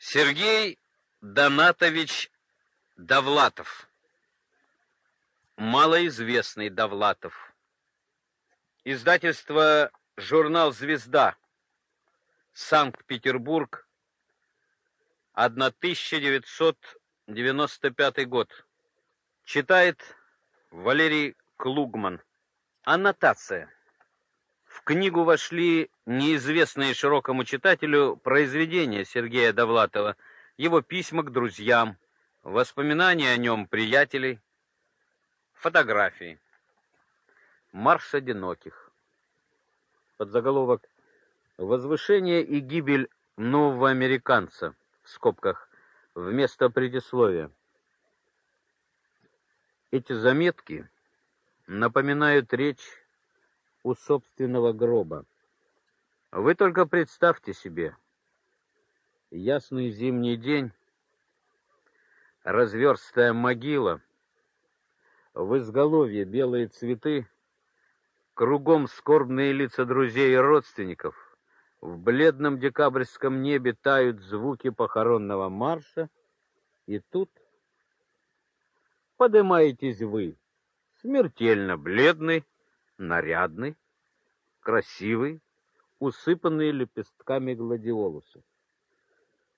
Сергей Донатович Довлатов. Малоизвестный Довлатов. Издательство «Журнал «Звезда». Санкт-Петербург. 1995 год. Читает Валерий Клугман. Аннотация. Книгу вошли неизвестные широкому читателю произведения Сергея Довлатова, его письма к друзьям, воспоминания о нем приятелей, фотографии. Марш одиноких. Подзаголовок Возвышение и гибель нового американца в скобках вместо предисловия. Эти заметки напоминают речь у собственного гроба. Вы только представьте себе ясный зимний день, разверстая могила, в изголовье белые цветы, кругом скорбные лица друзей и родственников. В бледном декабрьском небе тают звуки похоронного марша, и тут поднимаетесь вы, смертельно бледный, нарядный, красивый, усыпанный лепестками гладиолуса.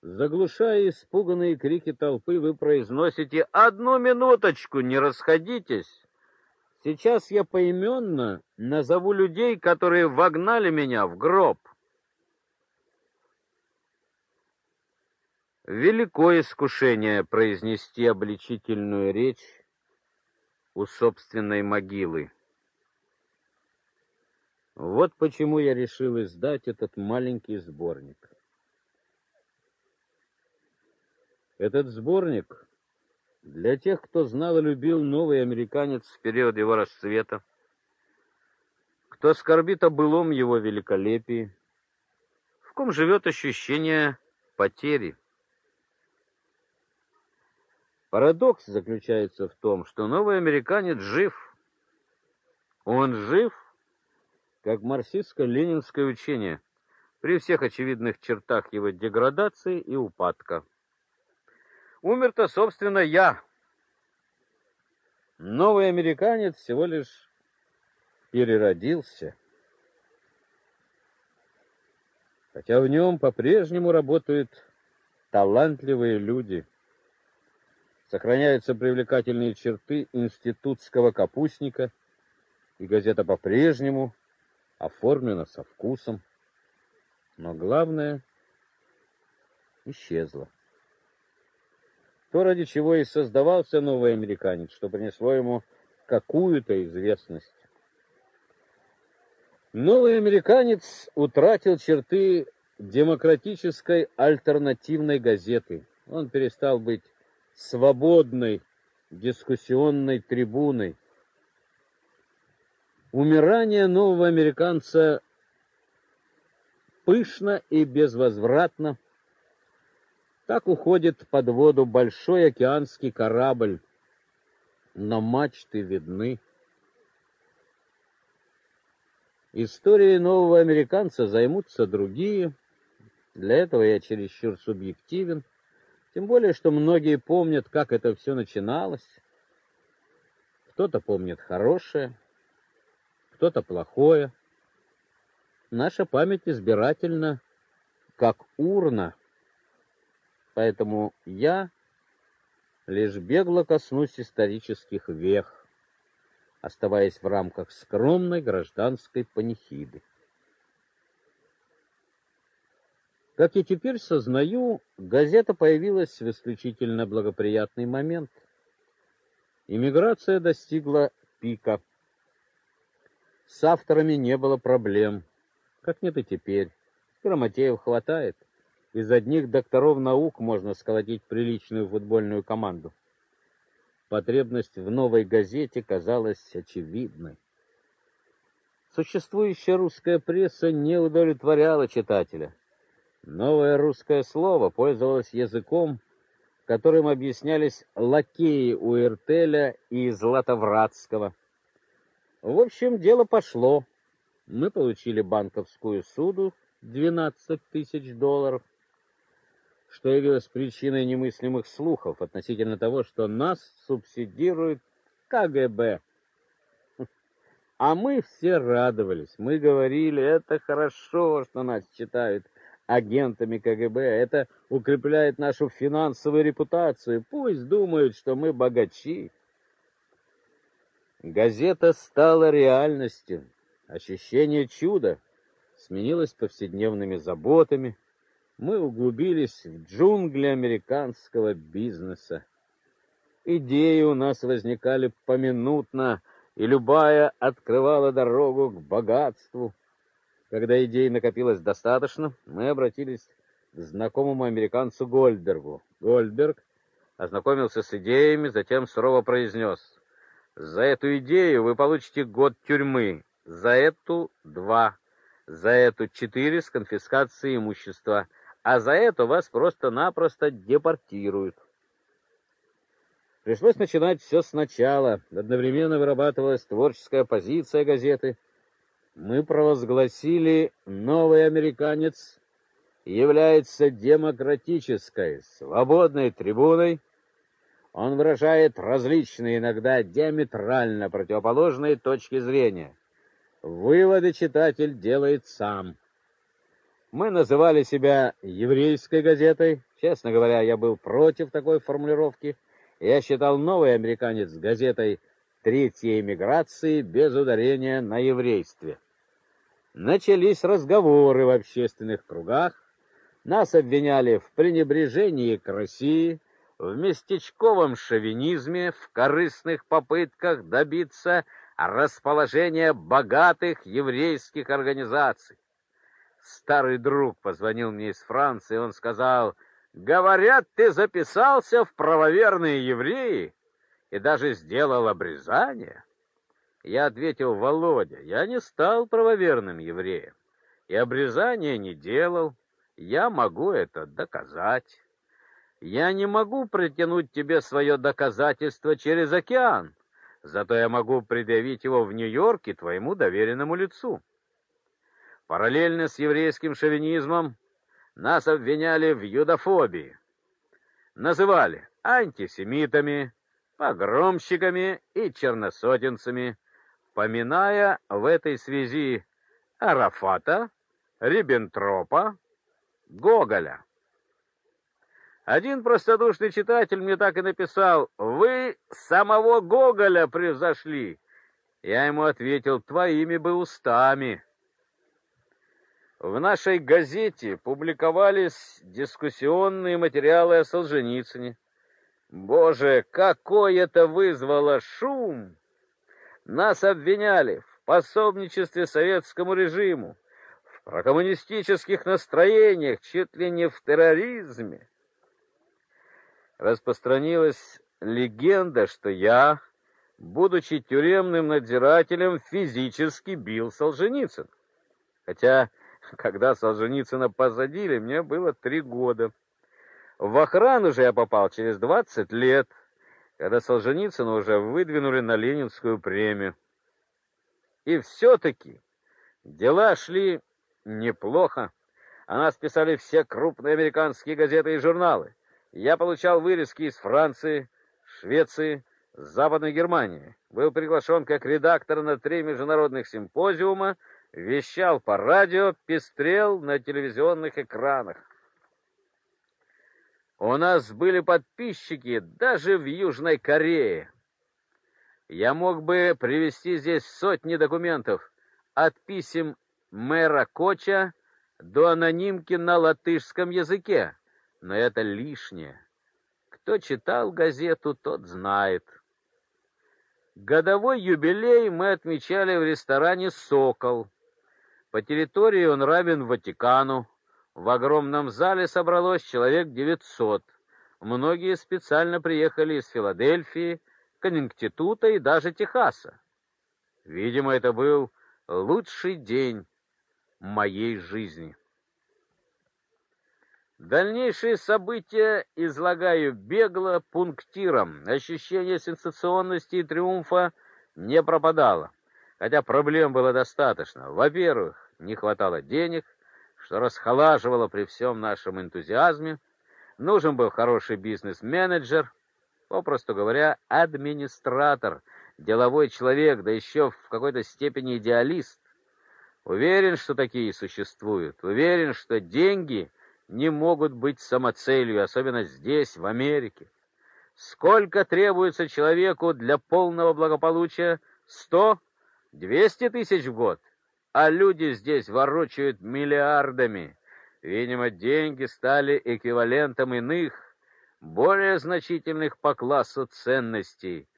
Заглушая испуганные крики толпы, вы произносите «Одну минуточку, не расходитесь!» Сейчас я поименно назову людей, которые вогнали меня в гроб. Великое искушение произнести обличительную речь у собственной могилы. Вот почему я решил издать этот маленький сборник. Этот сборник для тех, кто знал и любил новый американец в период его расцвета, кто скорбит о былом его великолепии, в ком живет ощущение потери. Парадокс заключается в том, что новый американец жив. Он жив, как марксистско-ленинское учение, при всех очевидных чертах его деградации и упадка. Умер-то, собственно, я. Новый американец всего лишь переродился. Хотя в нем по-прежнему работают талантливые люди. Сохраняются привлекательные черты институтского капустника, и газета по-прежнему оформлена со вкусом. Но главное исчезло. То, ради чего и создавался новый американец, что принесло ему какую-то известность. Новый американец утратил черты демократической альтернативной газеты. Он перестал быть свободной дискуссионной трибуной. Умирание нового американца пышно и безвозвратно. Так уходит под воду большой океанский корабль, но мачты видны. Историей нового американца займутся другие. Для этого я чересчур субъективен. Тем более, что многие помнят, как это все начиналось. Кто-то помнит хорошее, кто-то плохое. Наша память избирательна, как урна. Поэтому я лишь бегло коснусь исторических вех, оставаясь в рамках скромной гражданской панихиды. Как я теперь сознаю, газета появилась в исключительно благоприятный момент. Иммиграция достигла пика. С авторами не было проблем, как нет и теперь. Грамотеев хватает. Из одних докторов наук можно сколотить приличную футбольную команду. Потребность в новой газете казалась очевидной. Существующая русская пресса не удовлетворяла читателя. Новое русское слово пользовалось языком, которым объяснялись лакеи у Иртеля и Златовратского. В общем, дело пошло. Мы получили банковскую суду 12 тысяч долларов. что явилось причиной немыслимых слухов относительно того, что нас субсидирует КГБ. А мы все радовались. Мы говорили, это хорошо, что нас считают агентами КГБ. Это укрепляет нашу финансовую репутацию. Пусть думают, что мы богачи. Газета стала реальностью. Ощущение чуда сменилось повседневными заботами. Мы углубились в джунгли американского бизнеса. Идеи у нас возникали поминутно, и любая открывала дорогу к богатству. Когда идей накопилось достаточно, мы обратились к знакомому американцу Гольдбергу. Гольдберг ознакомился с идеями, затем сурово произнес: "За эту идею вы получите год тюрьмы, за эту два, за эту четыре с конфискацией имущества, а за это вас просто-напросто депортируют". Пришлось начинать все сначала. Одновременно вырабатывалась творческая позиция газеты мы провозгласили новый американец является демократической, свободной трибуной. Он выражает различные, иногда диаметрально противоположные точки зрения. Выводы читатель делает сам. Мы называли себя еврейской газетой. Честно говоря, я был против такой формулировки. Я считал новый американец газетой третьей эмиграции без ударения на еврействе. Начались разговоры в общественных кругах, нас обвиняли в пренебрежении к России, в местечковом шовинизме, в корыстных попытках добиться расположения богатых еврейских организаций. Старый друг позвонил мне из Франции, он сказал: "Говорят, ты записался в правоверные евреи и даже сделал обрезание". Я ответил: "Володя, я не стал правоверным евреем и обрезания не делал. Я могу это доказать. Я не могу протянуть тебе свое доказательство через океан, зато я могу предъявить его в Нью-Йорке твоему доверенному лицу". Параллельно с еврейским шовинизмом нас обвиняли в юдофобии. Называли антисемитами, погромщиками и черносотенцами поминая в этой связи Арафата, Риббентропа, Гоголя. Один простодушный читатель мне так и написал: "Вы самого Гоголя превзошли". Я ему ответил: "Твоими бы устами". В нашей газете публиковались дискуссионные материалы о Солженицыне. Боже, какой это вызвало шум! Нас обвиняли в пособничестве советскому режиму, в прокоммунистических настроениях, чуть ли не в терроризме. Распространилась легенда, что я, будучи тюремным надзирателем, физически бил Солженицына. Хотя, когда Солженицына посадили, мне было три года. В охрану же я попал через 20 лет когда Солженицына уже выдвинули на Ленинскую премию. И все-таки дела шли неплохо. О нас писали все крупные американские газеты и журналы. Я получал вырезки из Франции, Швеции, Западной Германии. Был приглашен как редактор на три международных симпозиума, вещал по радио, пестрел на телевизионных экранах. У нас были подписчики даже в Южной Корее. Я мог бы привести здесь сотни документов от писем мэра Коча до анонимки на латышском языке, но это лишнее. Кто читал газету, тот знает. Годовой юбилей мы отмечали в ресторане Сокол. По территории он равен Ватикану. В огромном зале собралось человек 900. Многие специально приехали из Филадельфии, Коннектитута и даже Техаса. Видимо, это был лучший день моей жизни. Дальнейшие события излагаю бегло, пунктиром. Ощущение сенсационности и триумфа не пропадало, хотя проблем было достаточно. Во-первых, не хватало денег, что расхолаживало при всем нашем энтузиазме. Нужен был хороший бизнес-менеджер, попросту говоря, администратор, деловой человек, да еще в какой-то степени идеалист. Уверен, что такие существуют. Уверен, что деньги не могут быть самоцелью, особенно здесь, в Америке. Сколько требуется человеку для полного благополучия? Сто? Двести тысяч в год? А люди здесь ворочают миллиардами. Видимо, деньги стали эквивалентом иных, более значительных по классу ценностей,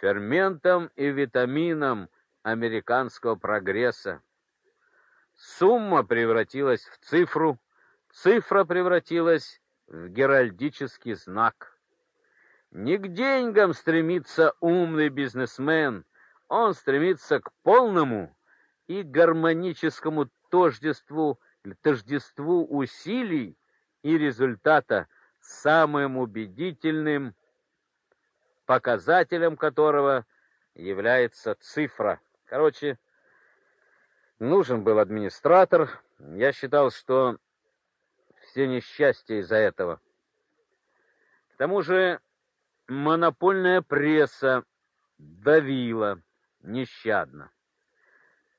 ферментом и витамином американского прогресса. Сумма превратилась в цифру, цифра превратилась в геральдический знак. Не к деньгам стремится умный бизнесмен, он стремится к полному и гармоническому тождеству, тождеству усилий и результата, самым убедительным показателем которого является цифра. Короче, нужен был администратор. Я считал, что все несчастья из-за этого. К тому же монопольная пресса давила нещадно.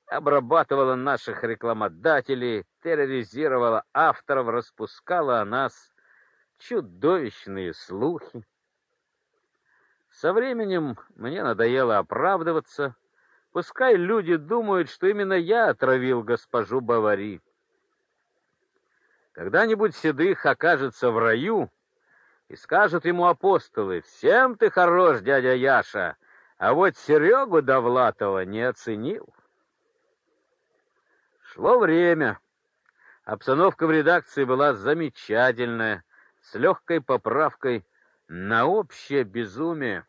Обрабатывала наших рекламодателей, терроризировала авторов, распускала о нас чудовищные слухи. Со временем мне надоело оправдываться. Пускай люди думают, что именно я отравил госпожу Бавари. Когда-нибудь Седых окажется в раю, и скажут ему апостолы, «Всем ты хорош, дядя Яша, а вот Серегу Довлатова не оценил». Шло время. Обстановка в редакции была замечательная, с легкой поправкой на общее безумие.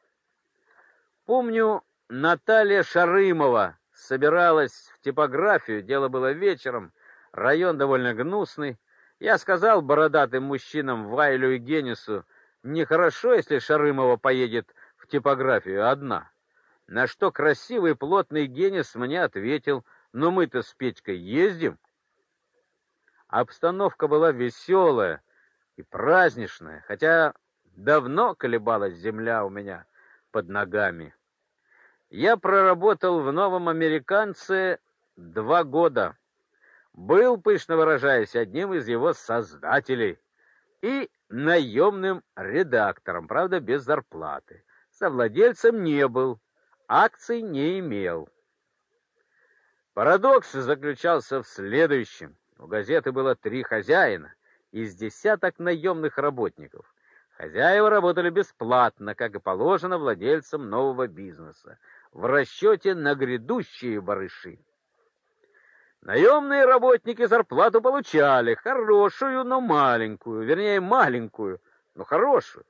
Помню, Наталья Шарымова собиралась в типографию, дело было вечером, район довольно гнусный. Я сказал бородатым мужчинам Вайлю и Генису, Нехорошо, если Шарымова поедет в типографию одна. На что красивый плотный Генис мне ответил: "Но мы-то с Петькой ездим". Обстановка была веселая и праздничная, хотя давно колебалась земля у меня под ногами. Я проработал в Новом Американце два года. Был, пышно выражаясь, одним из его создателей и наемным редактором, правда, без зарплаты. Совладельцем не был, акций не имел. Парадокс заключался в следующем. У газеты было три хозяина из десяток наемных работников. Хозяева работали бесплатно, как и положено владельцам нового бизнеса, в расчете на грядущие барыши. Наемные работники зарплату получали, хорошую, но маленькую, вернее, маленькую, но хорошую.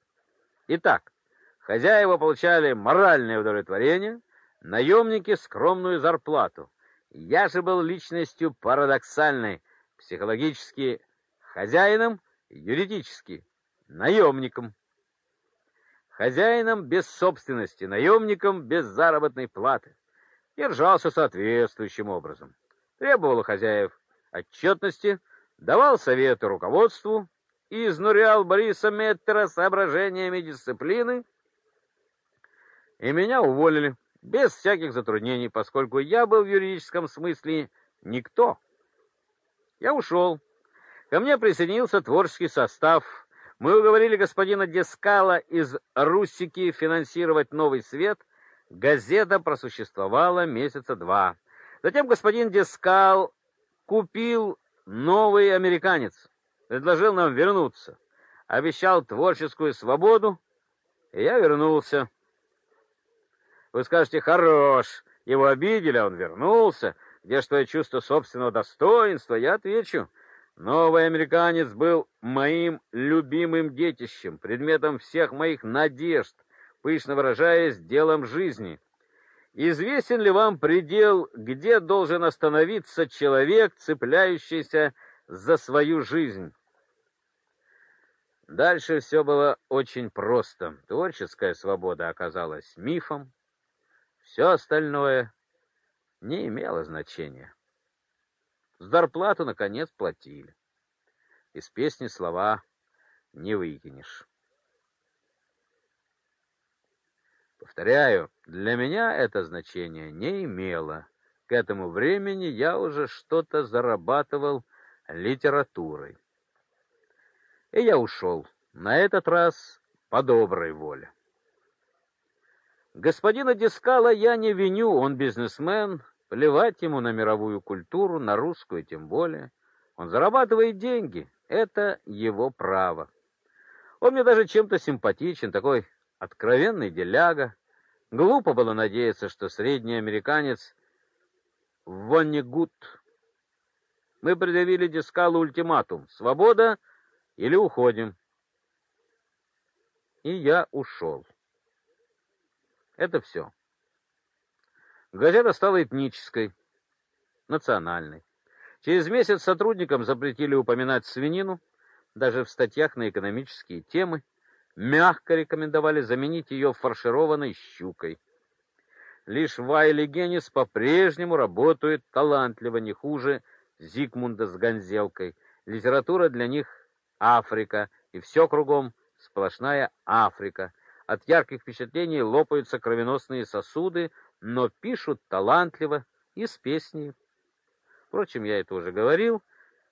Итак, хозяева получали моральное удовлетворение, наемники — скромную зарплату. Я же был личностью парадоксальной, психологически хозяином, юридически наемником. Хозяином без собственности, наемником без заработной платы. Держался соответствующим образом требовал хозяев отчетности, давал советы руководству и изнурял Бориса Меттера соображениями дисциплины, и меня уволили без всяких затруднений, поскольку я был в юридическом смысле никто. Я ушел. Ко мне присоединился творческий состав. Мы уговорили господина Дескала из Русики финансировать «Новый свет». Газета просуществовала месяца два. Затем господин Дескал купил новый американец, предложил нам вернуться, обещал творческую свободу, и я вернулся. Вы скажете, хорош, его обидели, а он вернулся, где ж твое чувство собственного достоинства? Я отвечу, новый американец был моим любимым детищем, предметом всех моих надежд, пышно выражаясь, делом жизни — Известен ли вам предел, где должен остановиться человек, цепляющийся за свою жизнь? Дальше все было очень просто. Творческая свобода оказалась мифом. Все остальное не имело значения. Зарплату наконец платили. Из песни слова: не выкинешь. Повторяю, для меня это значение не имело. К этому времени я уже что-то зарабатывал литературой. И я ушел, на этот раз по доброй воле. Господина Дискала я не виню, он бизнесмен, плевать ему на мировую культуру, на русскую тем более. Он зарабатывает деньги, это его право. Он мне даже чем-то симпатичен, такой откровенный деляга. Глупо было надеяться, что средний американец Воннегут. Мы предъявили Дискалу ультиматум: свобода или уходим. И я ушел. Это все. Газета стала этнической, национальной. Через месяц сотрудникам запретили упоминать свинину, даже в статьях на экономические темы. Мягко рекомендовали заменить ее фаршированной щукой. Лишь Вайли Генис по-прежнему работает талантливо, не хуже Зигмунда с Гонзелкой. Литература для них Африка, и все кругом сплошная Африка. От ярких впечатлений лопаются кровеносные сосуды, но пишут талантливо и с песней. Впрочем, я это уже говорил.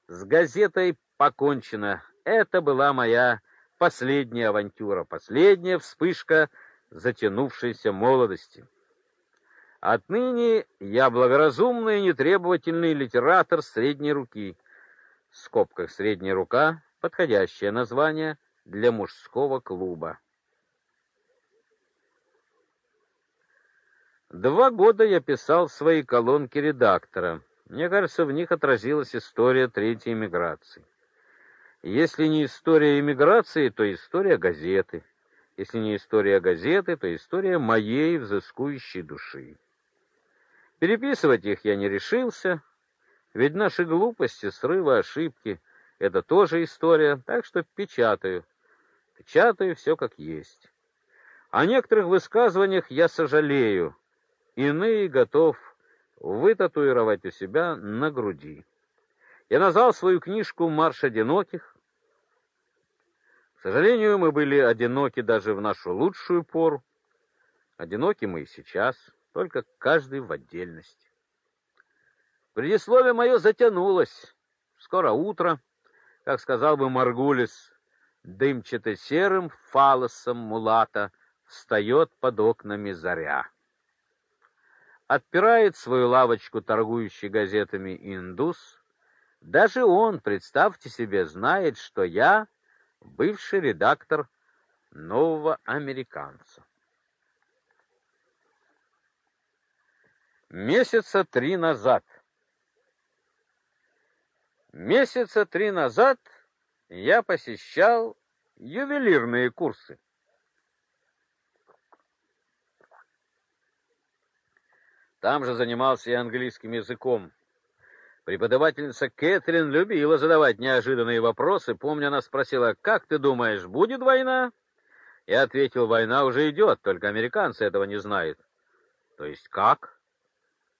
С газетой покончено. Это была моя последняя авантюра, последняя вспышка затянувшейся молодости. Отныне я благоразумный и нетребовательный литератор средней руки. В скобках средняя рука подходящее название для мужского клуба. Два года я писал свои колонки редактора. Мне кажется, в них отразилась история третьей миграции. Если не история эмиграции, то история газеты. Если не история газеты, то история моей взыскующей души. Переписывать их я не решился, ведь наши глупости, срывы, ошибки это тоже история, так что печатаю. Печатаю все как есть. О некоторых высказываниях я сожалею, иные готов вытатуировать у себя на груди. Я назвал свою книжку Марш одиноких. К сожалению, мы были одиноки даже в нашу лучшую пору. Одиноки мы и сейчас, только каждый в отдельности. Предисловие мое затянулось. Скоро утро как сказал бы Маргулис, дымчато-серым фалосом мулата встает под окнами заря. Отпирает свою лавочку торгующий газетами индус. Даже он, представьте себе, знает, что я бывший редактор нового американца. Месяца три назад Месяца три назад я посещал ювелирные курсы. Там же занимался и английским языком. Преподавательница Кэтрин любила задавать неожиданные вопросы. Помню, она спросила, как ты думаешь, будет война? Я ответил, война уже идет, только американцы этого не знают. То есть как?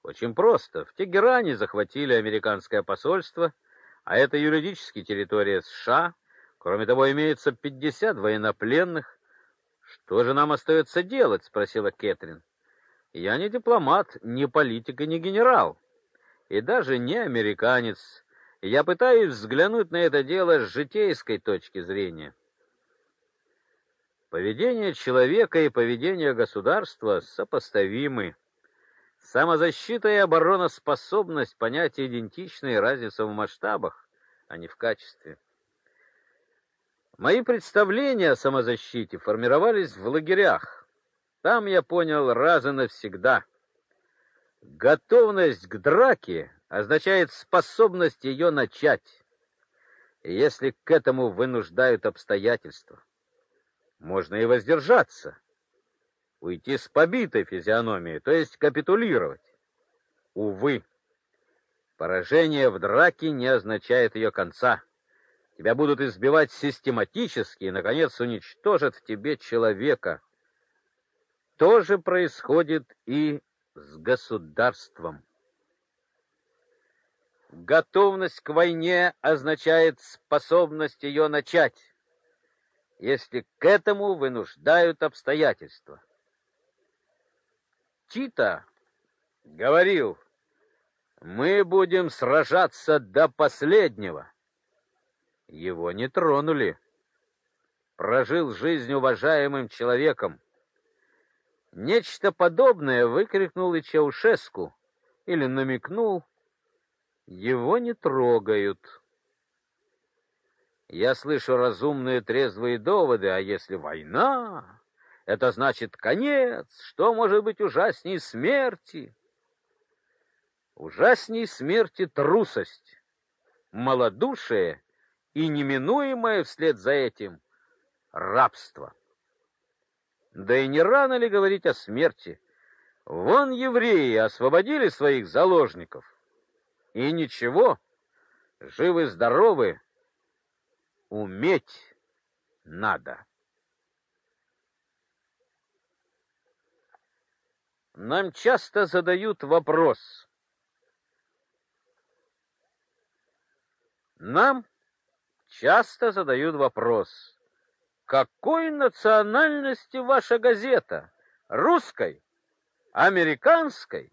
Очень просто. В Тегеране захватили американское посольство — а это юридически территория США. Кроме того, имеется 50 военнопленных. Что же нам остается делать, спросила Кэтрин. Я не дипломат, не политик и не генерал, и даже не американец. Я пытаюсь взглянуть на это дело с житейской точки зрения. Поведение человека и поведение государства сопоставимы. Самозащита и обороноспособность понятия идентичные, разница в масштабах, а не в качестве. Мои представления о самозащите формировались в лагерях. Там я понял раз и навсегда. Готовность к драке означает способность ее начать. Если к этому вынуждают обстоятельства, можно и воздержаться уйти с побитой физиономией, то есть капитулировать. Увы, поражение в драке не означает ее конца. Тебя будут избивать систематически и наконец уничтожат в тебе человека. То же происходит и с государством. Готовность к войне означает способность ее начать. если к этому вынуждают обстоятельства. Тита говорил, мы будем сражаться до последнего. Его не тронули. Прожил жизнь уважаемым человеком. Нечто подобное выкрикнул и Чаушеску или намекнул, его не трогают. Я слышу разумные трезвые доводы, а если война, это значит конец, что может быть ужасней смерти? Ужасней смерти трусость, малодушие и неминуемое вслед за этим рабство. Да и не рано ли говорить о смерти? Вон евреи освободили своих заложников. И ничего, живы-здоровы, уметь надо. Нам часто задают вопрос. Нам часто задают вопрос. Какой национальности ваша газета? Русской, американской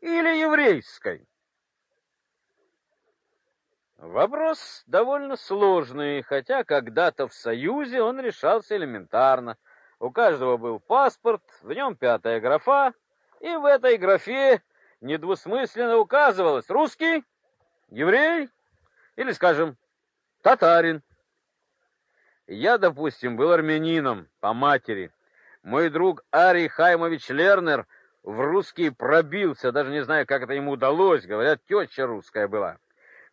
или еврейской? Вопрос довольно сложный, хотя когда-то в Союзе он решался элементарно. У каждого был паспорт, в нем пятая графа, и в этой графе недвусмысленно указывалось русский, еврей или, скажем, татарин. Я, допустим, был армянином по матери. Мой друг Арий Хаймович Лернер в русский пробился, даже не знаю, как это ему удалось, говорят, теща русская была.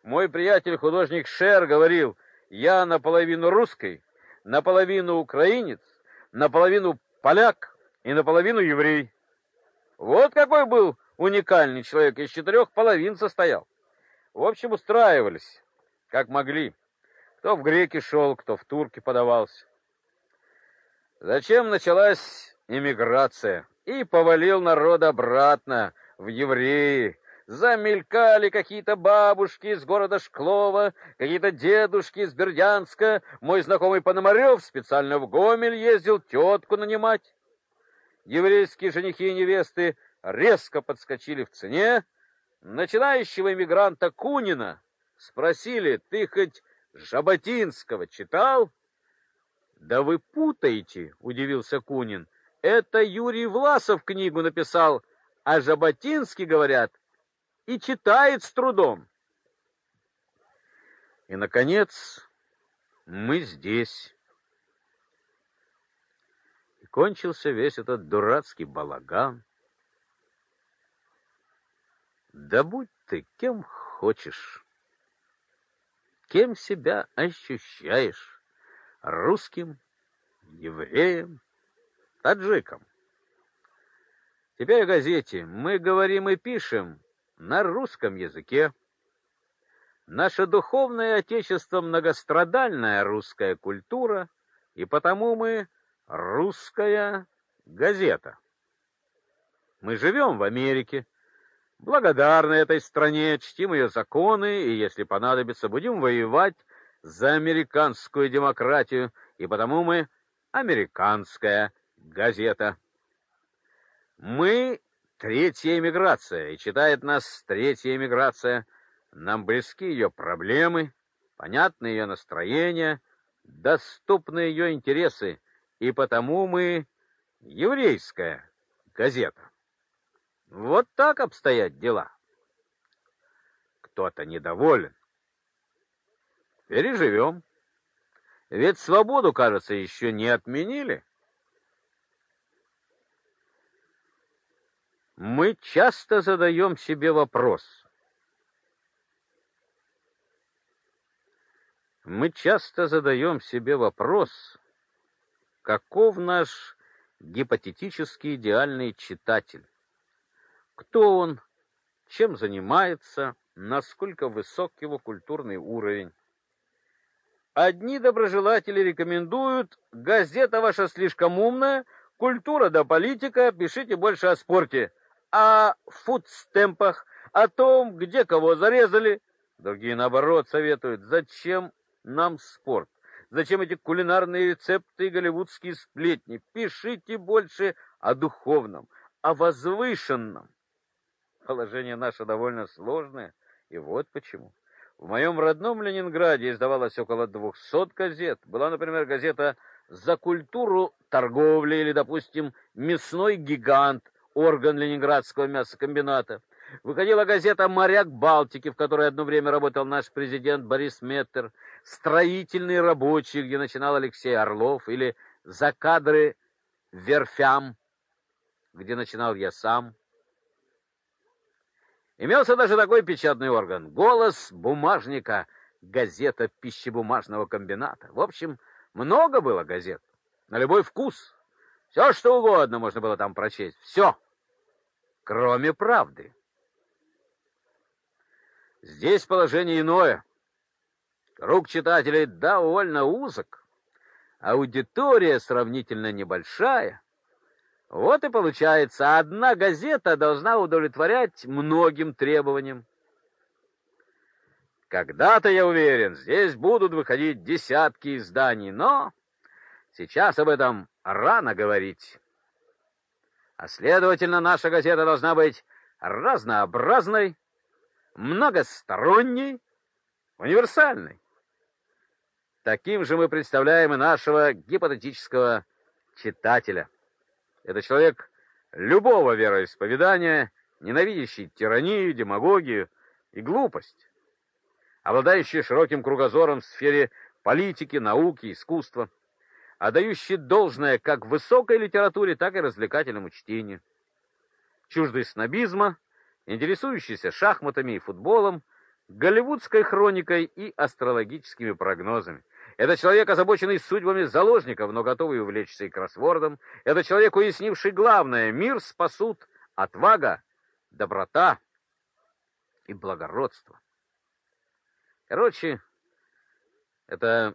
Мой приятель художник Шер говорил: "Я наполовину русский, наполовину украинец, наполовину поляк и наполовину еврей". Вот какой был уникальный человек, из четырех половин состоял. В общем, устраивались, как могли. Кто в греки шел, кто в турки подавался. Зачем началась эмиграция? И повалил народ обратно в евреи, замелькали какие-то бабушки из города Шклова, какие-то дедушки из Бердянска. Мой знакомый Пономарев специально в Гомель ездил тетку нанимать. Еврейские женихи и невесты резко подскочили в цене. Начинающего эмигранта Кунина спросили: "Ты хоть Жаботинского читал?" "Да вы путаете", удивился Кунин. "Это Юрий Власов книгу написал, а Жаботинский, говорят, и читает с трудом. И наконец мы здесь. И кончился весь этот дурацкий балаган. Да будь ты кем хочешь. Кем себя ощущаешь? Русским, евреем, таджиком. Теперь о газете. Мы говорим и пишем на русском языке. Наше духовное отечество многострадальная русская культура, и потому мы русская газета. Мы живем в Америке, благодарны этой стране, чтим ее законы, и если понадобится, будем воевать за американскую демократию, и потому мы американская газета. Мы Третья эмиграция, и читает нас третья эмиграция. Нам близки ее проблемы, понятны ее настроения, доступны ее интересы, и потому мы еврейская газета. Вот так обстоят дела. Кто-то недоволен. Переживем. Ведь свободу, кажется, еще не отменили. мы часто задаем себе вопрос. Мы часто задаем себе вопрос, каков наш гипотетический идеальный читатель? Кто он? Чем занимается? Насколько высок его культурный уровень? Одни доброжелатели рекомендуют: газета ваша слишком умная, культура да политика, пишите больше о спорте о фудстемпах, о том, где кого зарезали. Другие, наоборот, советуют, зачем нам спорт? Зачем эти кулинарные рецепты и голливудские сплетни? Пишите больше о духовном, о возвышенном. Положение наше довольно сложное, и вот почему. В моем родном Ленинграде издавалось около двухсот газет. Была, например, газета «За культуру торговли» или, допустим, «Мясной гигант», орган Ленинградского мясокомбината. Выходила газета «Моряк Балтики», в которой одно время работал наш президент Борис Меттер, «Строительный рабочий», где начинал Алексей Орлов, или «За кадры верфям», где начинал я сам. Имелся даже такой печатный орган «Голос бумажника», газета пищебумажного комбината. В общем, много было газет, на любой вкус. Все, что угодно можно было там прочесть. Все, кроме правды. Здесь положение иное. Круг читателей довольно узок, аудитория сравнительно небольшая. Вот и получается, одна газета должна удовлетворять многим требованиям. Когда-то, я уверен, здесь будут выходить десятки изданий, но сейчас об этом рано говорить. А следовательно, наша газета должна быть разнообразной, многосторонней, универсальной. Таким же мы представляем и нашего гипотетического читателя. Это человек любого вероисповедания, ненавидящий тиранию, демагогию и глупость, обладающий широким кругозором в сфере политики, науки, искусства, отдающий должное как высокой литературе, так и развлекательному чтению, чуждый снобизма, интересующийся шахматами и футболом, голливудской хроникой и астрологическими прогнозами. Это человек, озабоченный судьбами заложников, но готовый увлечься и кроссвордом. Это человек, уяснивший главное — мир спасут отвага, доброта и благородство. Короче, это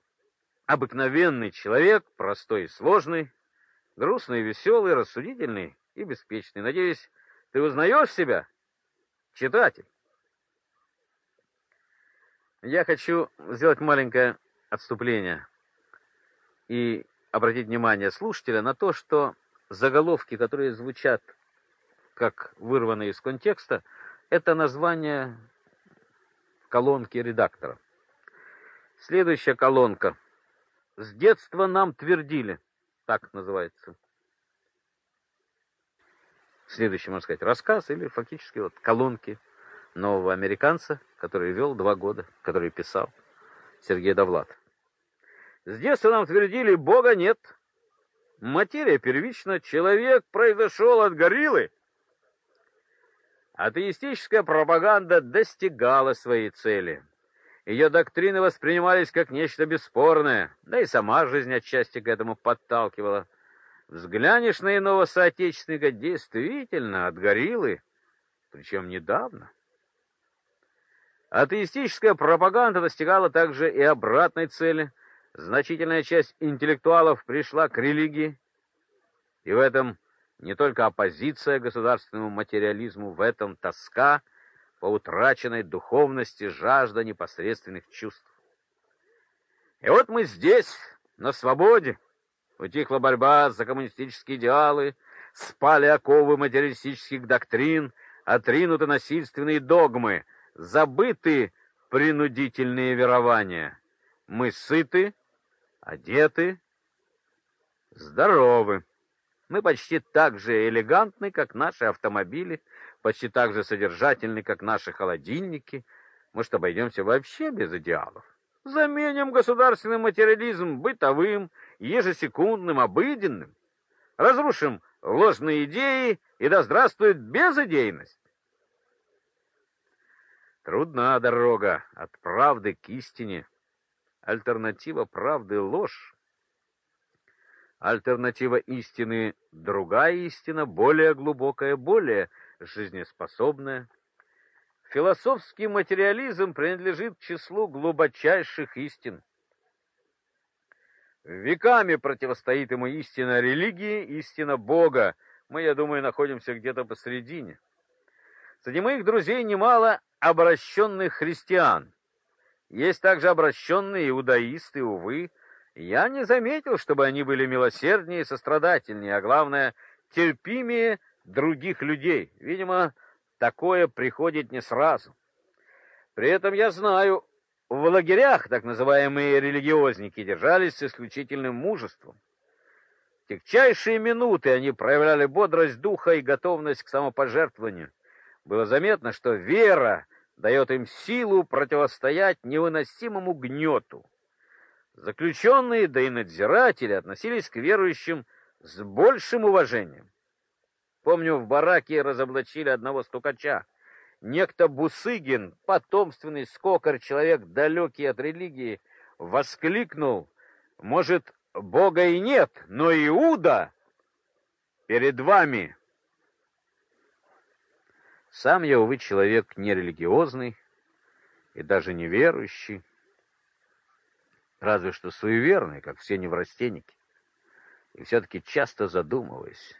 обыкновенный человек, простой и сложный, грустный и веселый, рассудительный и беспечный. Надеюсь, ты узнаешь себя, читатель? Я хочу сделать маленькое отступление и обратить внимание слушателя на то, что заголовки, которые звучат как вырванные из контекста, это название колонки редактора. Следующая колонка. С детства нам твердили, так называется. Следующий, можно сказать, рассказ или фактически вот колонки нового американца, который вел два года, который писал Сергей Довлат. С детства нам твердили, Бога нет. Материя первична, человек произошел от гориллы. Атеистическая пропаганда достигала своей цели. Ее доктрины воспринимались как нечто бесспорное, да и сама жизнь отчасти к этому подталкивала. Взглянешь на иного соотечественника, действительно, от гориллы, причем недавно. Атеистическая пропаганда достигала также и обратной цели. Значительная часть интеллектуалов пришла к религии, и в этом не только оппозиция государственному материализму, в этом тоска по утраченной духовности, жажда непосредственных чувств. И вот мы здесь, на свободе, утихла борьба за коммунистические идеалы, спали оковы материалистических доктрин, отринуты насильственные догмы — забыты принудительные верования. Мы сыты, одеты, здоровы. Мы почти так же элегантны, как наши автомобили, почти так же содержательны, как наши холодильники. Может, обойдемся вообще без идеалов? Заменим государственный материализм бытовым, ежесекундным, обыденным. Разрушим ложные идеи, и да здравствует безидейность. Трудна дорога от правды к истине. Альтернатива правды — ложь. Альтернатива истины — другая истина, более глубокая, более жизнеспособная. Философский материализм принадлежит к числу глубочайших истин. Веками противостоит ему истина религии, истина Бога. Мы, я думаю, находимся где-то посередине. Среди моих друзей немало обращенных христиан. Есть также обращенные иудаисты, увы, я не заметил, чтобы они были милосерднее сострадательнее, а главное, терпимее других людей. Видимо, такое приходит не сразу. При этом я знаю, в лагерях так называемые религиозники держались с исключительным мужеством. В тягчайшие минуты они проявляли бодрость духа и готовность к самопожертвованию. Было заметно, что вера дает им силу противостоять невыносимому гнету. Заключенные, да и надзиратели относились к верующим с большим уважением. Помню, в бараке разоблачили одного стукача. Некто Бусыгин, потомственный скокарь, человек далекий от религии, воскликнул, может, Бога и нет, но Иуда перед вами. Сам я, увы, человек нерелигиозный и даже неверующий разве что суеверный, как все неврастенники. И все-таки часто задумываюсь.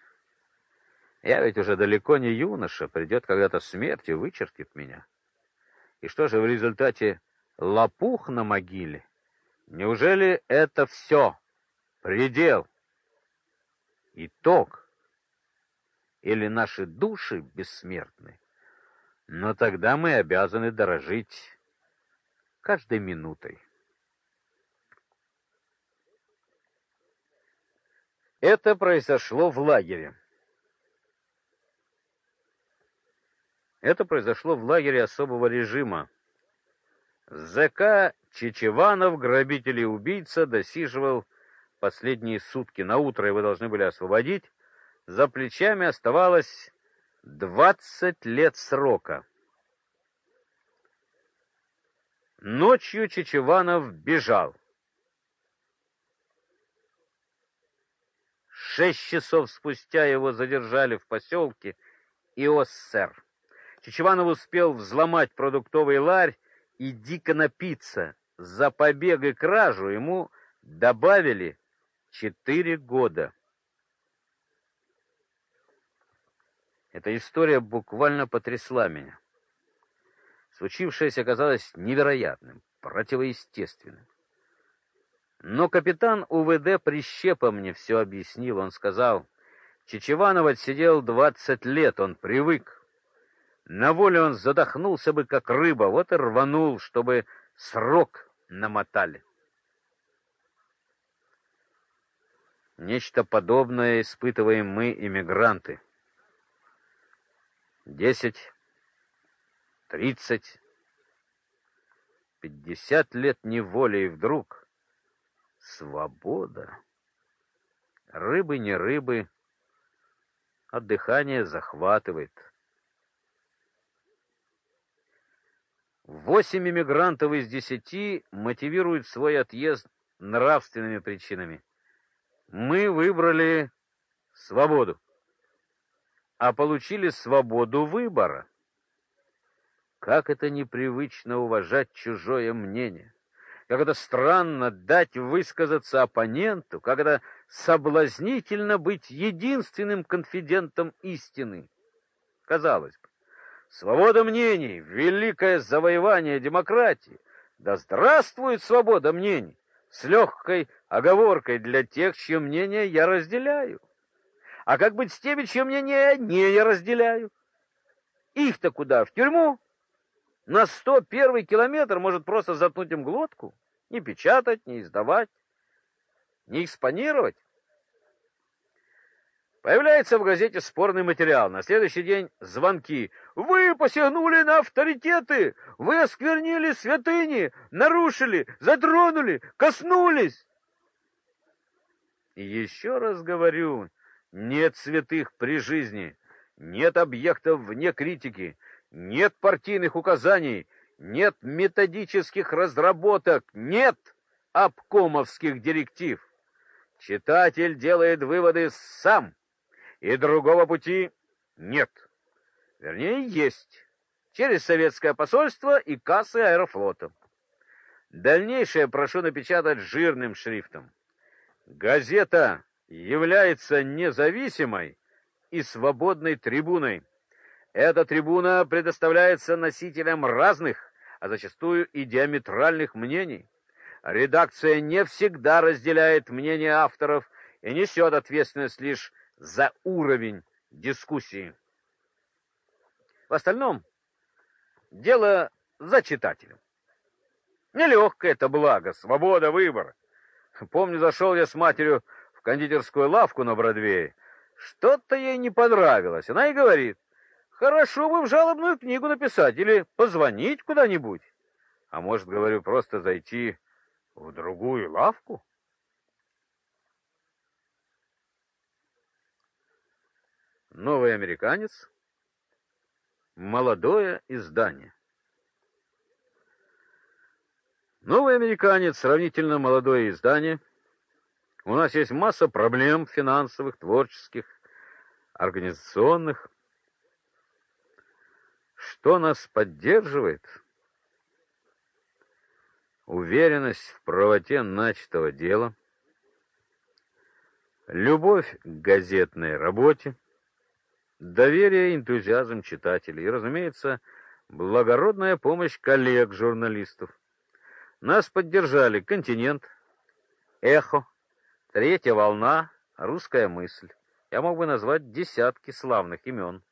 Я ведь уже далеко не юноша, придет когда-то смерть и вычеркнет меня. И что же в результате лопух на могиле? Неужели это все? Предел? Итог? Или наши души бессмертны? Но тогда мы обязаны дорожить каждой минутой. Это произошло в лагере. Это произошло в лагере особого режима. ЗК Чечеванов, грабитель и убийца, досиживал последние сутки. На утро его должны были освободить. За плечами оставалось 20 лет срока. Ночью Чечеванов бежал. Шесть часов спустя его задержали в поселке Иоссер. Чичеванов успел взломать продуктовый ларь и дико напиться. За побег и кражу ему добавили четыре года. Эта история буквально потрясла меня. Случившееся оказалось невероятным, противоестественным. Но капитан УВД Прищепа мне все объяснил. Он сказал, Чечеванов отсидел двадцать лет, он привык. На воле он задохнулся бы, как рыба, вот и рванул, чтобы срок намотали. Нечто подобное испытываем мы, иммигранты. Десять, тридцать, пятьдесят лет неволи, и вдруг Свобода. Рыбы не рыбы, а дыхание захватывает. Восемь иммигрантов из десяти мотивируют свой отъезд нравственными причинами. Мы выбрали свободу, а получили свободу выбора. Как это непривычно уважать чужое мнение как это странно дать высказаться оппоненту, как это соблазнительно быть единственным конфидентом истины. Казалось бы, свобода мнений — великое завоевание демократии. Да здравствует свобода мнений! С легкой оговоркой для тех, чье мнение я разделяю. А как быть с теми, чье мнение не я разделяю? Их-то куда? В тюрьму? на 101 километр может просто заткнуть им глотку, не печатать, не издавать, не экспонировать. Появляется в газете спорный материал. На следующий день звонки. Вы посягнули на авторитеты, вы осквернили святыни, нарушили, затронули, коснулись. И еще раз говорю, нет святых при жизни, нет объектов вне критики, нет партийных указаний, нет методических разработок, нет обкомовских директив. Читатель делает выводы сам, и другого пути нет. Вернее, есть. Через советское посольство и кассы аэрофлота. Дальнейшее прошу напечатать жирным шрифтом. Газета является независимой и свободной трибуной. Эта трибуна предоставляется носителям разных, а зачастую и диаметральных мнений. редакция не всегда разделяет мнение авторов и несет ответственность лишь за уровень дискуссии. В остальном дело за читателем. Нелегкое это благо, свобода выбора. Помню, зашел я с матерью в кондитерскую лавку на Бродвее. Что-то ей не понравилось. Она и говорит, хорошо бы в жалобную книгу написать или позвонить куда-нибудь. А может, говорю, просто зайти в другую лавку? Новый американец. Молодое издание. Новый американец, сравнительно молодое издание. У нас есть масса проблем финансовых, творческих, организационных. Что нас поддерживает? Уверенность в правоте начатого дела, любовь к газетной работе, доверие и энтузиазм читателей и, разумеется, благородная помощь коллег-журналистов. Нас поддержали «Континент», «Эхо», «Третья волна», «Русская мысль». Я мог бы назвать десятки славных имен.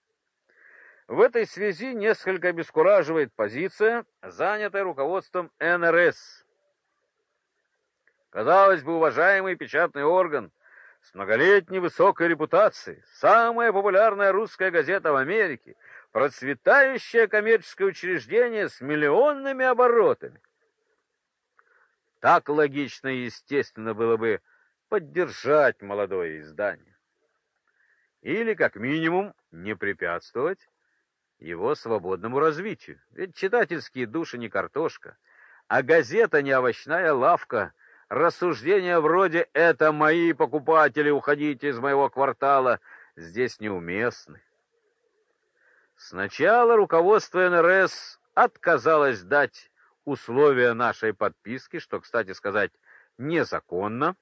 В этой связи несколько обескураживает позиция, занятая руководством НРС. Казалось бы, уважаемый печатный орган с многолетней высокой репутацией, самая популярная русская газета в Америке, процветающее коммерческое учреждение с миллионными оборотами. Так логично и естественно было бы поддержать молодое издание. Или, как минимум, не препятствовать его свободному развитию. Ведь читательские души не картошка, а газета не овощная лавка. Рассуждения вроде «это мои покупатели, уходите из моего квартала» здесь неуместны. Сначала руководство НРС отказалось дать условия нашей подписки, что, кстати сказать, незаконно.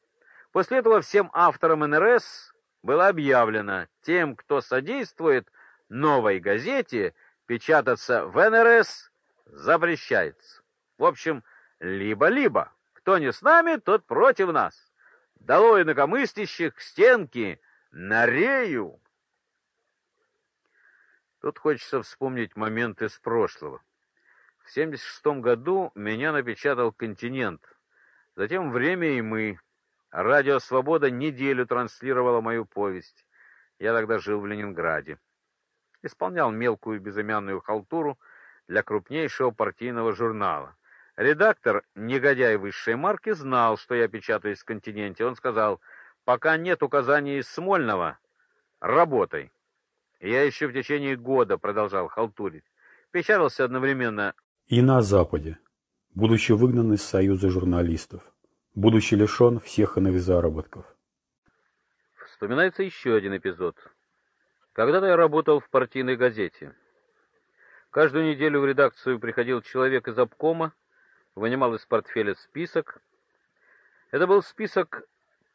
После этого всем авторам НРС было объявлено, тем, кто содействует новой газете, печататься в НРС запрещается. В общем, либо-либо. Кто не с нами, тот против нас. Долой инакомыслящих к стенке, на рею. Тут хочется вспомнить момент из прошлого. В 76 году меня напечатал «Континент», затем «Время и мы». Радио «Свобода» неделю транслировало мою повесть. Я тогда жил в Ленинграде. Исполнял мелкую безымянную халтуру для крупнейшего партийного журнала. Редактор, негодяй высшей марки, знал, что я печатаюсь в «Континенте». Он сказал, пока нет указаний из Смольного, работай. Я еще в течение года продолжал халтурить. Печатался одновременно и на Западе, будучи выгнан из Союза журналистов, будучи лишен всех иных заработков. Вспоминается еще один эпизод. Когда-то я работал в партийной газете. Каждую неделю в редакцию приходил человек из обкома, вынимал из портфеля список. Это был список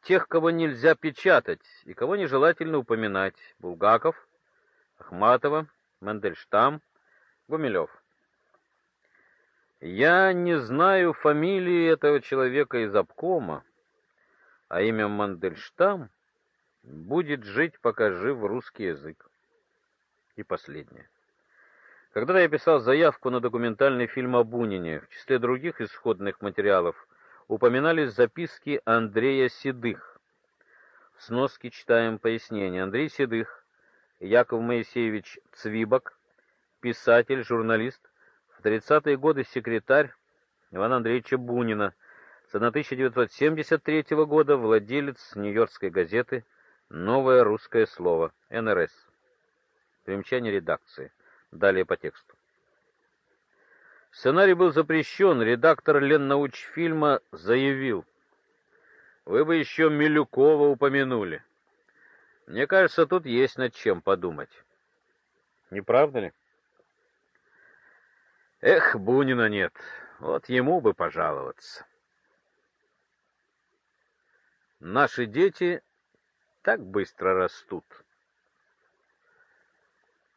тех, кого нельзя печатать и кого нежелательно упоминать. Булгаков, Ахматова, Мендельштам, Гумилев. Я не знаю фамилии этого человека из обкома, а имя Мандельштам будет жить, пока жив русский язык. И последнее. Когда я писал заявку на документальный фильм о Бунине, в числе других исходных материалов упоминались записки Андрея Седых. В сноске читаем пояснение. Андрей Седых, Яков Моисеевич Цвибок, писатель, журналист, в 30-е годы секретарь Ивана Андреевича Бунина, с 1973 года владелец Нью-Йоркской газеты «Новое русское слово» НРС. Примечание редакции. Далее по тексту. Сценарий был запрещен, редактор Леннаучфильма заявил: "Вы бы еще Милюкова упомянули. Мне кажется, тут есть над чем подумать". Не правда ли? Эх, Бунина нет. Вот ему бы пожаловаться. Наши дети так быстро растут.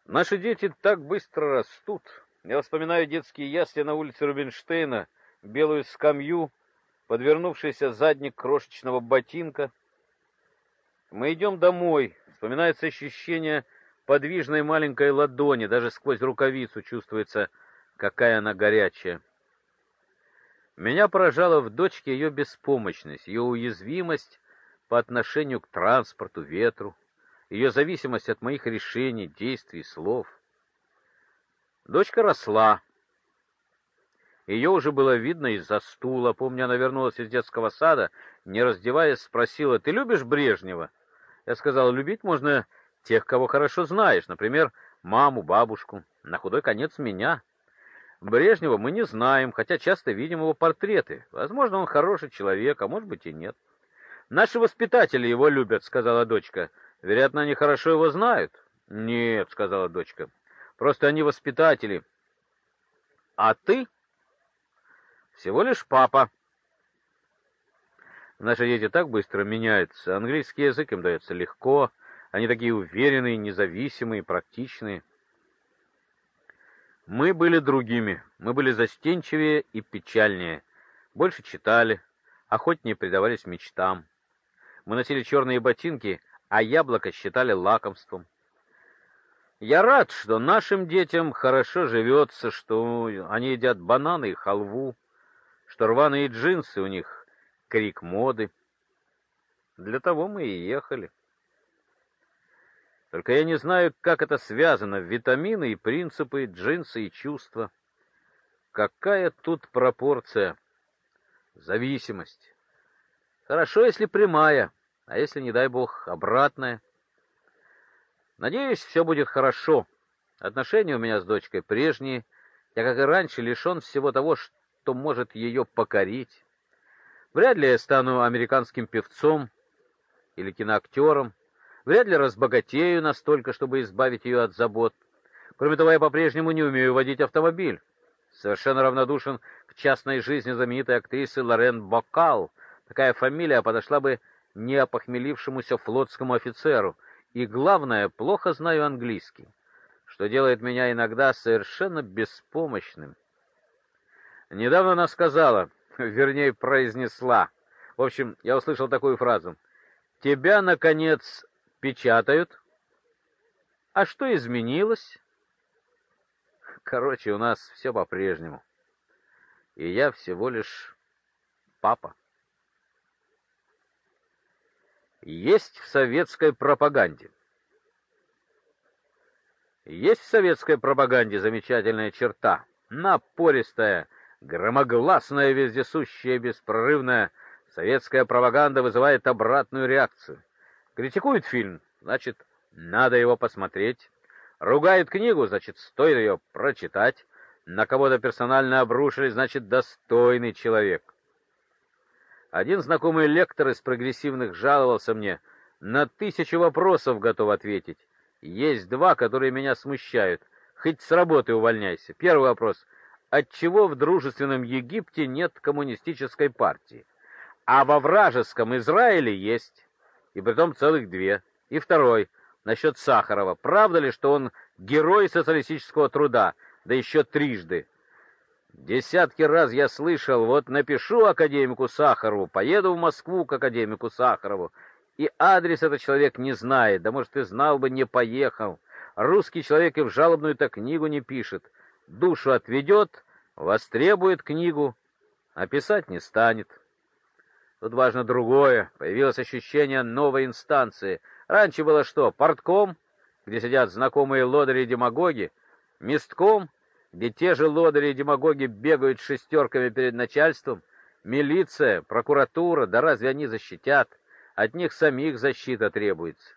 Наши дети так быстро растут. Я вспоминаю детские ясли на улице Рубинштейна, белую скамью подвернувшийся задник крошечного ботинка. Мы идем домой. Вспоминается ощущение подвижной маленькой ладони, даже сквозь рукавицу чувствуется, какая она горячая. Меня поражала в дочке ее беспомощность, ее уязвимость по отношению к транспорту, ветру, ее зависимость от моих решений, действий, слов. Дочка росла. Ее уже было видно из-за стула. Помню, она вернулась из детского сада, не раздеваясь, спросила: "Ты любишь Брежнева?" Я сказал: "Любить можно тех, кого хорошо знаешь, например, маму, бабушку, на худой конец меня". Брежнева мы не знаем, хотя часто видим его портреты. Возможно, он хороший человек, а может быть и нет. Наши воспитатели его любят, сказала дочка. Вероятно, они хорошо его знают. Нет, сказала дочка. Просто они воспитатели. А ты всего лишь папа. Наши дети так быстро меняются. Английский язык им дается легко. Они такие уверенные, независимые, практичные. Мы были другими. Мы были застенчивее и печальнее. Больше читали, охотнее предавались мечтам. Мы носили черные ботинки, а яблоко считали лакомством. Я рад, что нашим детям хорошо живется, что они едят бананы и халву, что рваные джинсы у них крик моды. Для того мы и ехали. Только я не знаю, как это связано, витамины и принципы, джинсы и чувства. Какая тут пропорция? Зависимость. Хорошо, если прямая, а если, не дай бог, обратная. Надеюсь, все будет хорошо. Отношения у меня с дочкой прежние. Я, как и раньше, лишен всего того, что может ее покорить. Вряд ли я стану американским певцом или киноактером. Вряд ли разбогатею настолько, чтобы избавить ее от забот. Кроме того, я по-прежнему не умею водить автомобиль. Совершенно равнодушен к частной жизни знаменитой актрисы Лорен Бокал. Такая фамилия подошла бы не опохмелившемуся флотскому офицеру. И главное, плохо знаю английский, что делает меня иногда совершенно беспомощным. Недавно она сказала, вернее, произнесла. В общем, я услышал такую фразу: "Тебя наконец печатают. А что изменилось? Короче, у нас все по-прежнему. И я всего лишь папа. Есть в советской пропаганде. Есть в советской пропаганде замечательная черта, напористая, громогласная, вездесущая, беспрерывная. Советская пропаганда вызывает обратную реакцию. Критикует фильм, значит, надо его посмотреть. Ругает книгу, значит, стоит ее прочитать. На кого-то персонально обрушили, значит, достойный человек. Один знакомый лектор из прогрессивных жаловался мне, на тысячу вопросов готов ответить. Есть два, которые меня смущают. Хоть с работы увольняйся. Первый вопрос: отчего в дружественном Египте нет коммунистической партии, а во вражеском Израиле есть? И притом целых две. И второй, насчет Сахарова. Правда ли, что он герой социалистического труда, да еще трижды? Десятки раз я слышал, вот напишу академику Сахарову, поеду в Москву к академику Сахарову, и адрес этот человек не знает, да может и знал бы, не поехал. Русский человек и в жалобную-то книгу не пишет. Душу отведет, востребует книгу, а писать не станет. Тут важно другое. Появилось ощущение новой инстанции. Раньше было что? Портком, где сидят знакомые лодыри и демагоги, местком, где те же лодыри и демагоги бегают шестерками перед начальством, милиция, прокуратура, да разве они защитят? От них самих защита требуется.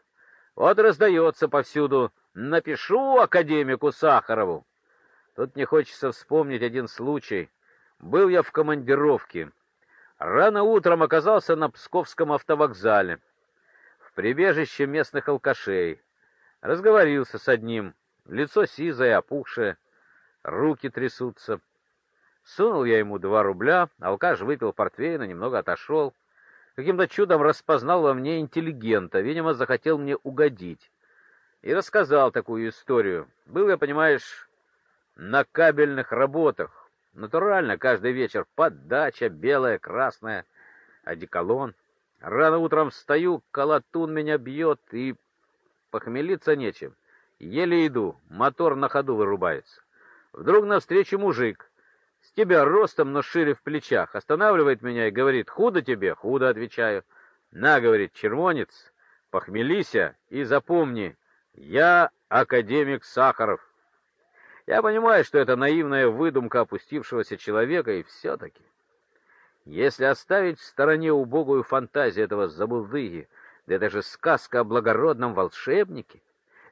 Вот раздается повсюду «Напишу академику Сахарову». Тут мне хочется вспомнить один случай. Был я в командировке Рано утром оказался на Псковском автовокзале, в прибежище местных алкашей. Разговорился с одним, лицо сизое, опухшее, руки трясутся. Сунул я ему два рубля, алкаш выпил портвейна, немного отошел. Каким-то чудом распознал во мне интеллигента, видимо, захотел мне угодить. И рассказал такую историю. Был я, понимаешь, на кабельных работах. Натурально, каждый вечер подача белая, красная, одеколон. Рано утром встаю, колотун меня бьет, и похмелиться нечем. Еле иду, мотор на ходу вырубается. Вдруг навстречу мужик, с тебя ростом, но шире в плечах, останавливает меня и говорит, худо тебе? Худо, отвечаю. На, говорит, червонец, похмелися и запомни, я академик Сахаров. Я понимаю, что это наивная выдумка опустившегося человека, и все-таки, если оставить в стороне убогую фантазию этого забулдыги, да это же сказка о благородном волшебнике,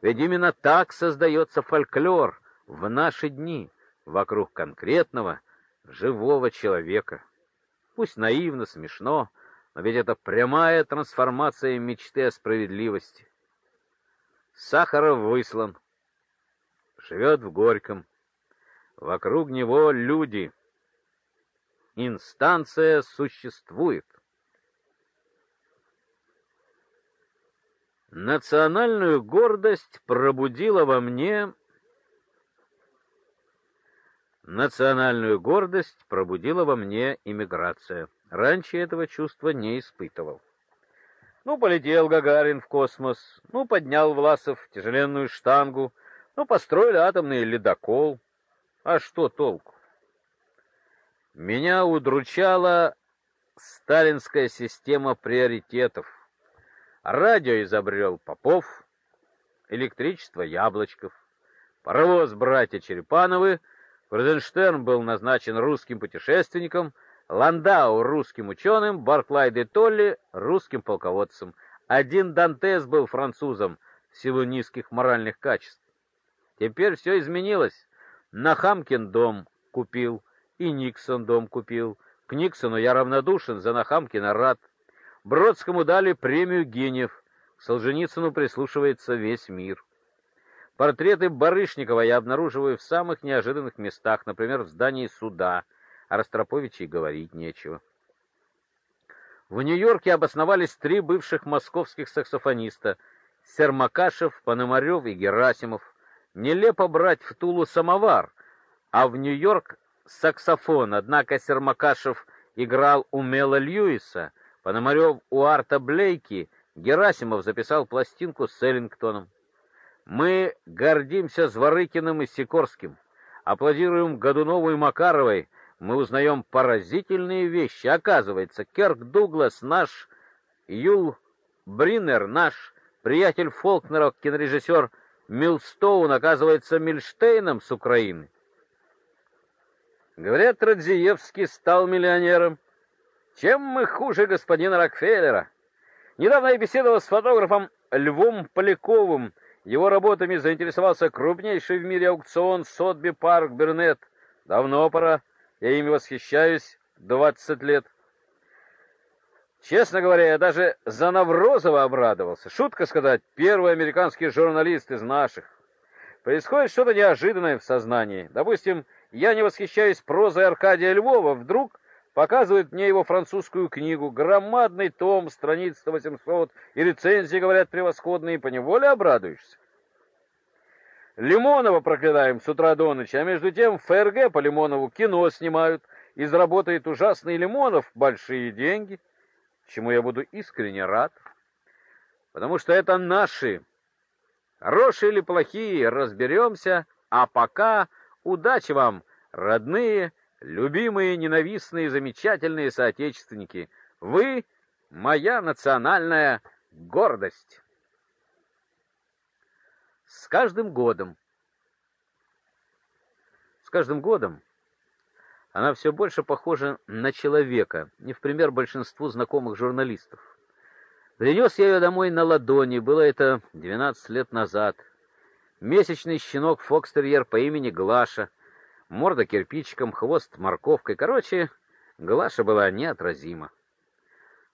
ведь именно так создается фольклор в наши дни вокруг конкретного живого человека. Пусть наивно, смешно, но ведь это прямая трансформация мечты о справедливости. Сахаров выслан, живет в Горьком. Вокруг него люди. Инстанция существует. Национальную гордость пробудила во мне Национальную гордость пробудила во мне иммиграция. Раньше этого чувства не испытывал. Ну, полетел Гагарин в космос, ну, поднял Власов тяжеленную штангу, ну, построили атомный ледокол. А что толку? Меня удручала сталинская система приоритетов. Радио изобрел Попов, электричество Яблочков, паровоз братья Черепановы, Крузенштерн был назначен русским путешественником, Ландау русским ученым, Барклай де Толли русским полководцем. Один Дантес был французом в силу низких моральных качеств. Теперь все изменилось. Нахамкин дом купил, и Никсон дом купил. К Никсону я равнодушен, за Нахамкина рад. Бродскому дали премию гениев. К Солженицыну прислушивается весь мир. Портреты Барышникова я обнаруживаю в самых неожиданных местах, например, в здании суда. О Ростроповиче и говорить нечего. В Нью-Йорке обосновались три бывших московских саксофониста: Сермакашев, Пономарев и Герасимов. Нелепо брать в Тулу самовар, а в Нью-Йорк саксофон. Однако Сермакашев играл у Мела Льюиса, Пономарев у Арта Блейки, Герасимов записал пластинку с Эллингтоном. Мы гордимся Зворыкиным и Сикорским, аплодируем Годунову и Макаровой. Мы узнаем поразительные вещи. Оказывается, Керк Дуглас наш, Юл Бринер наш, приятель Фолкнера, кинорежиссер Милстоун оказывается Мильштейном с Украины. Говорят, Радзиевский стал миллионером. Чем мы хуже господина Рокфеллера? Недавно я беседовал с фотографом Львом Поляковым. Его работами заинтересовался крупнейший в мире аукцион Сотби Парк Бернет. Давно пора. Я ими восхищаюсь 20 лет. Честно говоря, я даже за Наврозова обрадовался. Шутка сказать, первый американский журналист из наших. Происходит что-то неожиданное в сознании. Допустим, я не восхищаюсь прозой Аркадия Львова, вдруг показывает мне его французскую книгу, громадный том, страниц 800, и рецензии, говорят, превосходные, поневоле обрадуешься. Лимонова проклинаем с утра до ночи, а между тем в ФРГ по Лимонову кино снимают, и заработает ужасный Лимонов большие деньги — чему я буду искренне рад, потому что это наши. Хорошие или плохие, разберемся, а пока удачи вам, родные, любимые, ненавистные, замечательные соотечественники. Вы — моя национальная гордость. С каждым годом, с каждым годом она все больше похожа на человека, не в пример большинству знакомых журналистов. Принес я ее домой на ладони, было это 12 лет назад. Месячный щенок фокстерьер по имени Глаша, морда кирпичиком, хвост морковкой. Короче, Глаша была неотразима.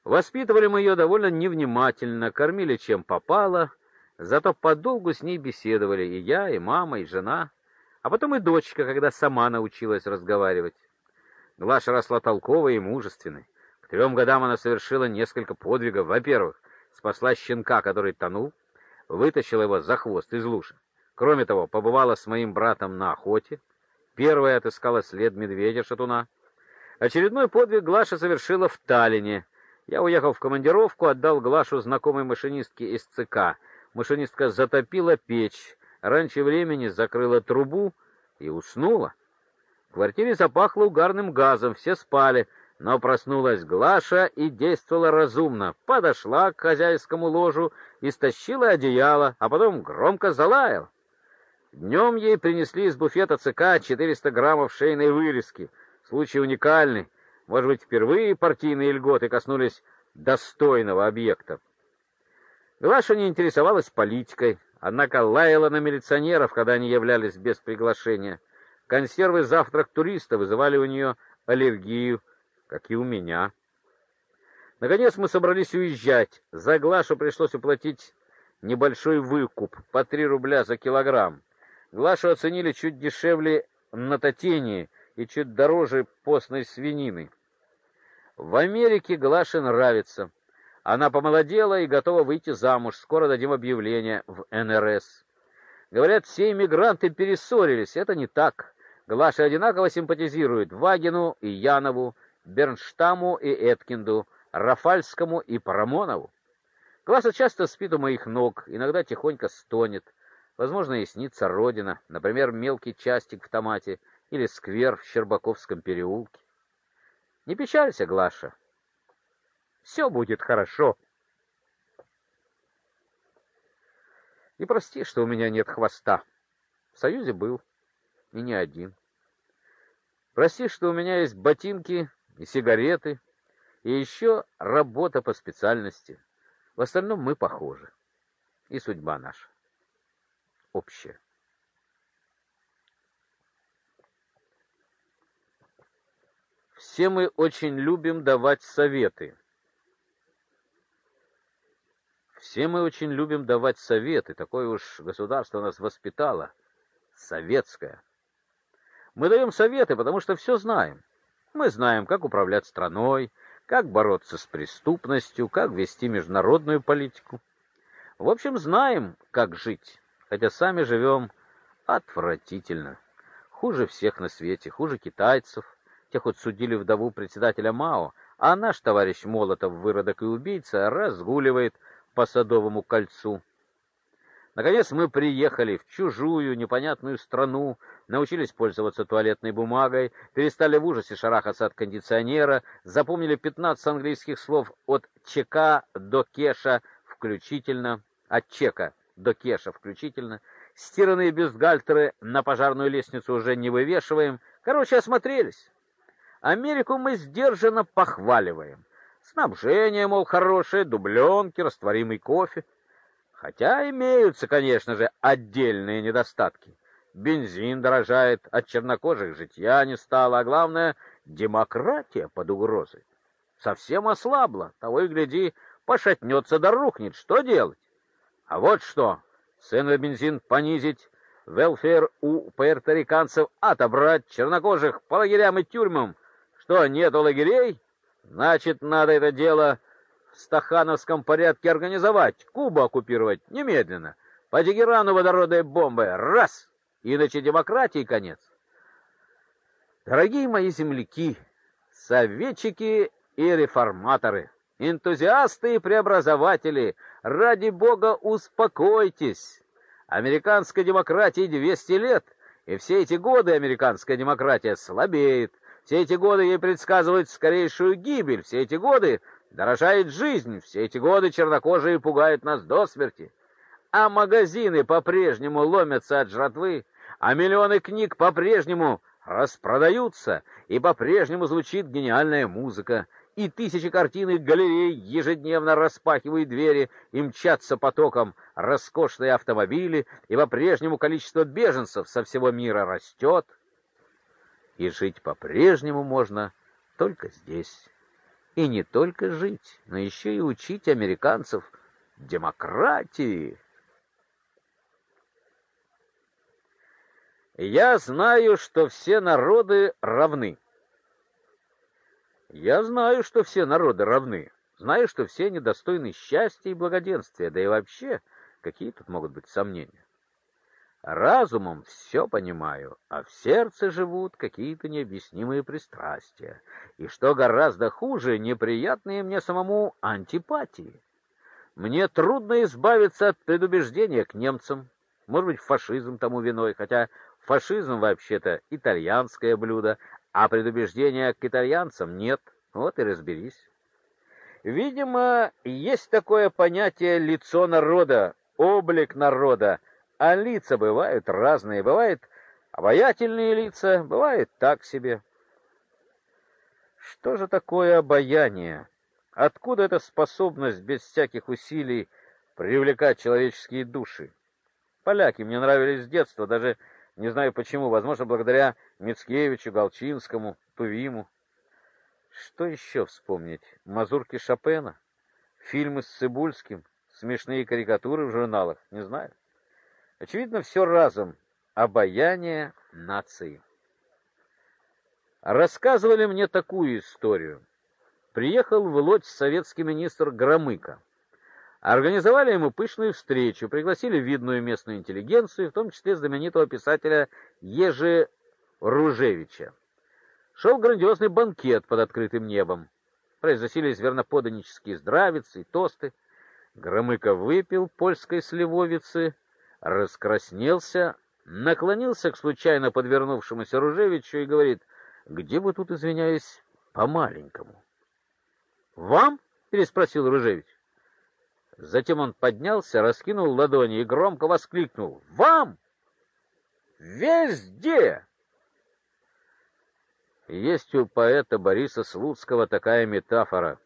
Воспитывали мы ее довольно невнимательно, кормили чем попало, зато подолгу с ней беседовали и я, и мама, и жена, а потом и дочка, когда сама научилась разговаривать. Глаша росла толковой и мужественной. К трем годам она совершила несколько подвигов. Во-первых, спасла щенка, который тонул, вытащила его за хвост из лужи. Кроме того, побывала с моим братом на охоте, первая отыскала след медведя-шатуна. Очередной подвиг Глаша совершила в Таллине. Я уехал в командировку, отдал Глашу знакомой машинистке из ЦК. Машинистка затопила печь, раньше времени закрыла трубу и уснула. Квартире запахло угарным газом, все спали, но проснулась Глаша и действовала разумно. Подошла к хозяйскому ложу и стащила одеяло, а потом громко залаяла. Днем ей принесли из буфета ЦК 400 граммов шейной вырезки. Случай уникальный. Может быть, впервые партийные льготы коснулись достойного объекта. Глаша не интересовалась политикой, однако лаяла на милиционеров, когда они являлись без приглашения. Консервы завтрак туриста вызывали у нее аллергию, как и у меня. Наконец мы собрались уезжать. За Глашу пришлось уплатить небольшой выкуп по 3 рубля за килограмм. Глашу оценили чуть дешевле на Татении и чуть дороже постной свинины. В Америке Глаше нравится. Она помолодела и готова выйти замуж. Скоро дадим объявление в НРС. Говорят, все иммигранты перессорились. Это не так. Глаша одинаково симпатизирует Вагину и Янову, Бернштаму и Эткинду, Рафальскому и Парамонову. Глаша часто спит у моих ног, иногда тихонько стонет. Возможно, ей снится родина, например, мелкий частик в томате или сквер в Щербаковском переулке. Не печалься, Глаша. Все будет хорошо. И прости, что у меня нет хвоста. В Союзе был, и не один. Прости, что у меня есть ботинки и сигареты, и еще работа по специальности. В остальном мы похожи. И судьба наша общая. Все мы очень любим давать советы. Все мы очень любим давать советы. Такое уж государство нас воспитало. Советское. Мы даем советы, потому что все знаем. Мы знаем, как управлять страной, как бороться с преступностью, как вести международную политику. В общем, знаем, как жить, хотя сами живем отвратительно. Хуже всех на свете, хуже китайцев, Тех вот судили вдову председателя МАО, а наш товарищ Молотов, выродок и убийца, разгуливает по Садовому кольцу. Наконец мы приехали в чужую, непонятную страну, научились пользоваться туалетной бумагой, перестали в ужасе шарахаться от кондиционера, запомнили 15 английских слов от чека до кеша включительно, от чека до кеша включительно. Стиранные бюстгальтеры на пожарную лестницу уже не вывешиваем. Короче, осмотрелись. Америку мы сдержанно похваливаем. Снабжение, мол, хорошее, дубленки, растворимый кофе. Хотя имеются, конечно же, отдельные недостатки. Бензин дорожает, от чернокожих житья не стало, а главное, демократия под угрозой. Совсем ослабла, того и гляди, пошатнется да рухнет. Что делать? А вот что, цены на бензин понизить, велфер у пуэрториканцев отобрать, чернокожих по лагерям и тюрьмам что, нету лагерей? Значит, надо это дело в стахановском порядке организовать, Кубу оккупировать немедленно. По Тегерану водородной бомбы. Раз! Иначе демократии конец. Дорогие мои земляки, советчики и реформаторы, энтузиасты и преобразователи, ради бога, успокойтесь. Американской демократии 200 лет, и все эти годы американская демократия слабеет. Все эти годы ей предсказывают скорейшую гибель, все эти годы дорожает жизнь, все эти годы чернокожие пугают нас до смерти. А магазины по-прежнему ломятся от жратвы, а миллионы книг по-прежнему распродаются, и по-прежнему звучит гениальная музыка, и тысячи картин и галерей ежедневно распахивают двери и мчатся потоком роскошные автомобили, и по-прежнему количество беженцев со всего мира растет и жить по-прежнему можно только здесь. И не только жить, но еще и учить американцев демократии. Я знаю, что все народы равны. Я знаю, что все народы равны. Знаю, что все недостойны счастья и благоденствия, да и вообще, какие тут могут быть сомнения? Разумом все понимаю, а в сердце живут какие-то необъяснимые пристрастия. И что гораздо хуже, неприятные мне самому антипатии. Мне трудно избавиться от предубеждения к немцам. Может быть, фашизм тому виной, хотя фашизм вообще-то итальянское блюдо, а предубеждения к итальянцам нет. Вот и разберись. Видимо, есть такое понятие лицо народа, облик народа, а лица бывают разные, бывают обаятельные лица, бывает так себе. Что же такое обаяние? Откуда эта способность без всяких усилий привлекать человеческие души? Поляки мне нравились с детства, даже не знаю почему, возможно, благодаря Мицкевичу, Галчинскому, Тувиму. Что еще вспомнить? Мазурки Шопена, фильмы с Цибульским, смешные карикатуры в журналах, не знаю. Очевидно, все разом. Обаяние нации. Рассказывали мне такую историю. Приехал в Лодь советский министр Громыко. Организовали ему пышную встречу, пригласили видную местную интеллигенцию, в том числе знаменитого писателя Ежи Ружевича. Шел грандиозный банкет под открытым небом. Произносились верноподанические здравицы и тосты. Громыко выпил польской сливовицы, раскраснелся, наклонился к случайно подвернувшемуся Ружевичу и говорит: "Где вы тут, извиняюсь, по-маленькому?" "Вам?" переспросил Ружевич. Затем он поднялся, раскинул ладони и громко воскликнул: "Вам! Везде!" Есть у поэта Бориса Слуцкого такая метафора: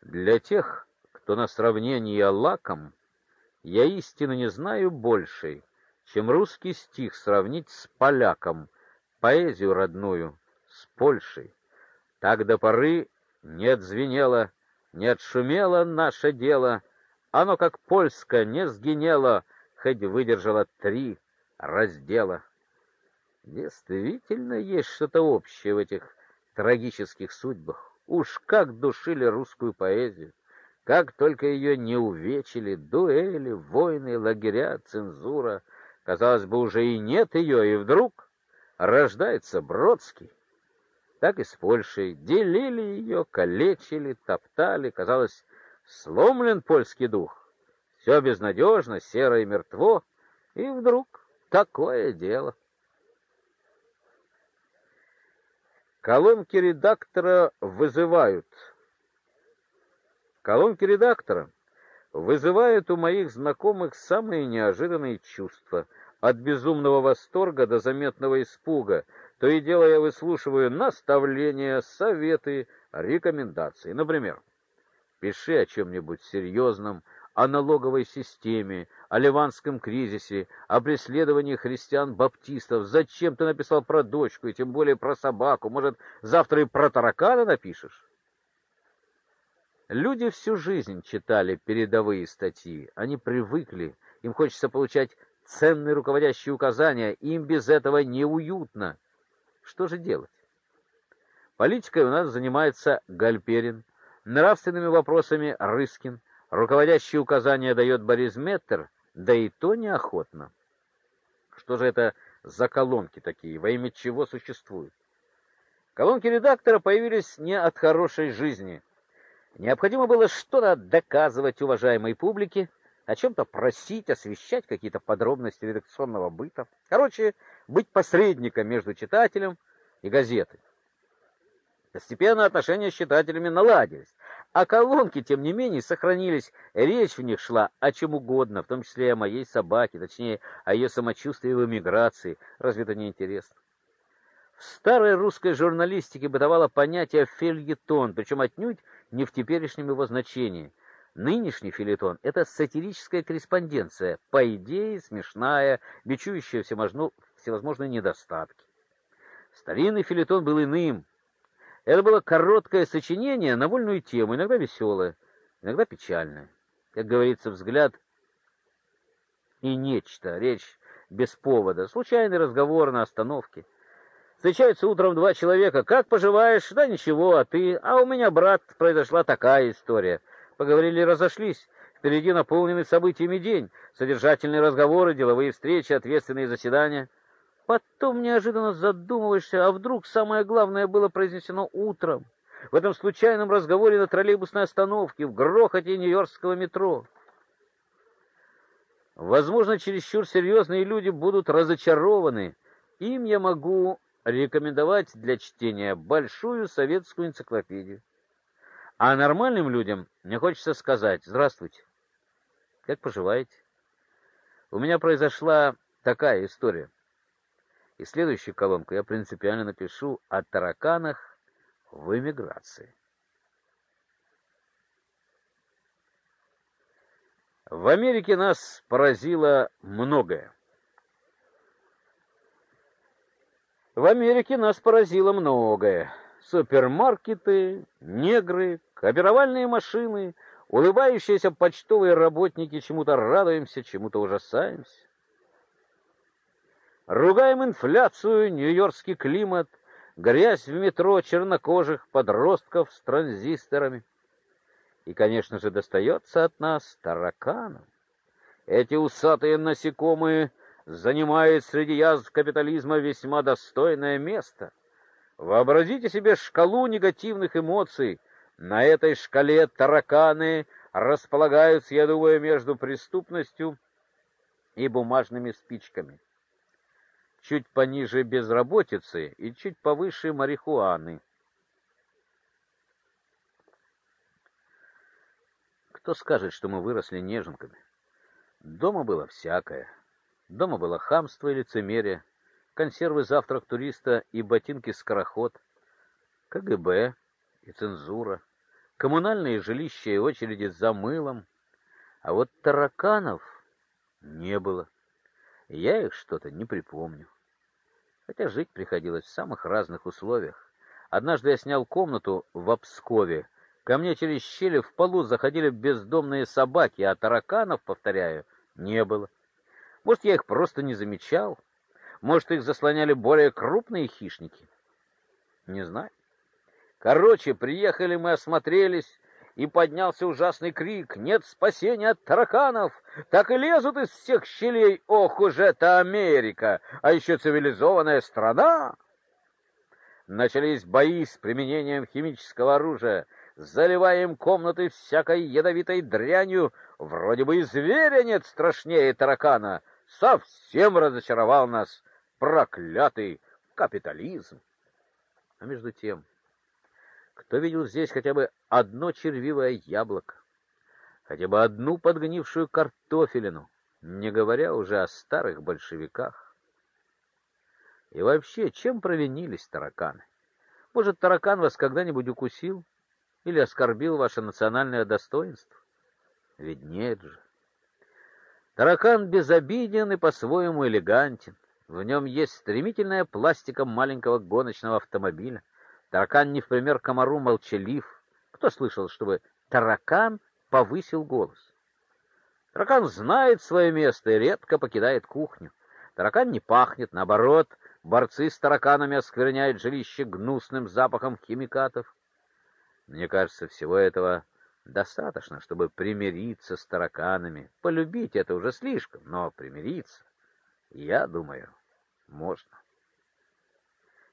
для тех, кто на сравнении лаком я истинно не знаю большей, чем русский стих сравнить с поляком, поэзию родную с Польшей. Так до поры не отзвенело, не отшумело наше дело, оно как польское не сгинело, хоть выдержало три раздела. Действительно есть что-то общее в этих трагических судьбах. Уж как душили русскую поэзию. Как только ее не увечили, дуэли, войны, лагеря, цензура. Казалось бы, уже и нет ее, и вдруг рождается Бродский. Так и с Польшей. Делили ее, калечили, топтали. Казалось, сломлен польский дух. Все безнадежно, серо и мертво. И вдруг такое дело. Колонки редактора вызывают Колонки редактора вызывают у моих знакомых самые неожиданные чувства, от безумного восторга до заметного испуга. То и дело я выслушиваю наставления, советы, рекомендации. Например, пиши о чем нибудь серьезном, о налоговой системе, о ливанском кризисе, о преследовании христиан-баптистов. Зачем ты написал про дочку и тем более про собаку? Может, завтра и про таракана напишешь? Люди всю жизнь читали передовые статьи, они привыкли, им хочется получать ценные руководящие указания, им без этого неуютно. Что же делать? Политикой у нас занимается Гальперин, нравственными вопросами Рыскин, руководящие указания дает Борис Меттер, да и то неохотно. Что же это за колонки такие, во имя чего существуют? Колонки редактора появились не от хорошей жизни, Необходимо было что-то доказывать уважаемой публике, о чем то просить, освещать какие-то подробности редакционного быта. Короче, быть посредником между читателем и газетой. Постепенно отношения с читателями наладились, а колонки, тем не менее, сохранились. Речь в них шла о чем угодно, в том числе о моей собаке, точнее, о ее самочувствии в эмиграции. Разве это не интересно? В старой русской журналистике бытовало понятие фельетон, причем отнюдь не в теперешнем его значении. Нынешний филетон это сатирическая корреспонденция, по идее смешная, бичующая всевозможные недостатки. Старинный филетон был иным. Это было короткое сочинение на вольную тему, иногда веселое, иногда печальное. Как говорится, взгляд и нечто, речь без повода, случайный разговор на остановке. Встречаются утром два человека. Как поживаешь? Да ничего, а ты? А у меня, брат, произошла такая история. Поговорили, разошлись. Впереди наполненный событиями день, содержательные разговоры, деловые встречи, ответственные заседания. Потом неожиданно задумываешься, а вдруг самое главное было произнесено утром, в этом случайном разговоре на троллейбусной остановке, в грохоте нью-йоркского метро. Возможно, чересчур серьезные люди будут разочарованы. Им я могу рекомендовать для чтения большую советскую энциклопедию. А нормальным людям мне хочется сказать «Здравствуйте». Как поживаете? У меня произошла такая история. И следующую колонку я принципиально напишу о тараканах в эмиграции. В Америке нас поразило многое. В Америке нас поразило многое. Супермаркеты, негры, копировальные машины, улыбающиеся почтовые работники, чему-то радуемся, чему-то ужасаемся. Ругаем инфляцию, нью-йоркский климат, грязь в метро чернокожих подростков с транзисторами. И, конечно же, достается от нас тараканам. Эти усатые насекомые занимают среди язв капитализма весьма достойное место. Вообразите себе шкалу негативных эмоций. На этой шкале тараканы располагаются, я думаю, между преступностью и бумажными спичками. Чуть пониже безработицы и чуть повыше марихуаны. Кто скажет, что мы выросли неженками? Дома было всякое. Дома было хамство и лицемерие, консервы завтрак туриста и ботинки-скороход, КГБ и цензура, коммунальные жилища и очереди за мылом. А вот тараканов не было. Я их что-то не припомню. Хотя жить приходилось в самых разных условиях. Однажды я снял комнату в Обскове, Ко мне через щели в полу заходили бездомные собаки, а тараканов, повторяю, не было. Может, я их просто не замечал? Может, их заслоняли более крупные хищники? Не знаю. Короче, приехали мы, осмотрелись, и поднялся ужасный крик: "Нет спасения от тараканов! Так и лезут из всех щелей! Ох уж это Америка, а еще цивилизованная страна!" Начались бои с применением химического оружия заливаем комнаты всякой ядовитой дрянью, вроде бы и зверя нет страшнее таракана. Совсем разочаровал нас проклятый капитализм. А между тем, кто видел здесь хотя бы одно червивое яблоко, хотя бы одну подгнившую картофелину, не говоря уже о старых большевиках? И вообще, чем провинились тараканы? Может, таракан вас когда-нибудь укусил? или оскорбил ваше национальное достоинство? Ведь нет же. Таракан безобиден и по-своему элегантен. В нем есть стремительная пластика маленького гоночного автомобиля. Таракан не в пример комару молчалив. Кто слышал, чтобы таракан повысил голос? Таракан знает свое место и редко покидает кухню. Таракан не пахнет, наоборот, борцы с тараканами оскверняют жилище гнусным запахом химикатов. Мне кажется, всего этого достаточно, чтобы примириться с тараканами. Полюбить это уже слишком, но примириться, я думаю, можно.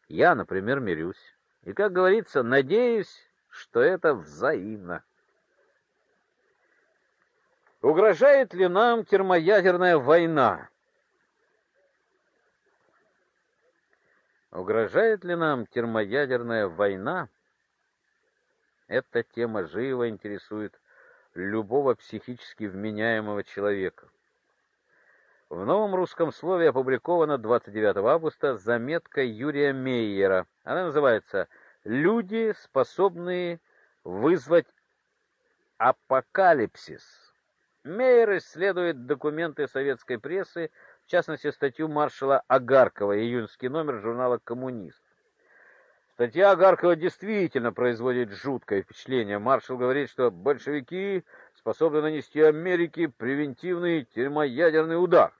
Я, например, мирюсь. И, как говорится, надеюсь, что это взаимно. Угрожает ли нам термоядерная война? Угрожает ли нам термоядерная война? Эта тема живо интересует любого психически вменяемого человека. В новом русском слове опубликована 29 августа заметка Юрия Мейера. Она называется «Люди, способные вызвать апокалипсис». Мейер исследует документы советской прессы, в частности, статью маршала Агаркова, июньский номер журнала «Коммунист». Статья Агаркова действительно производит жуткое впечатление. Маршал говорит, что большевики способны нанести Америке превентивный термоядерный удар.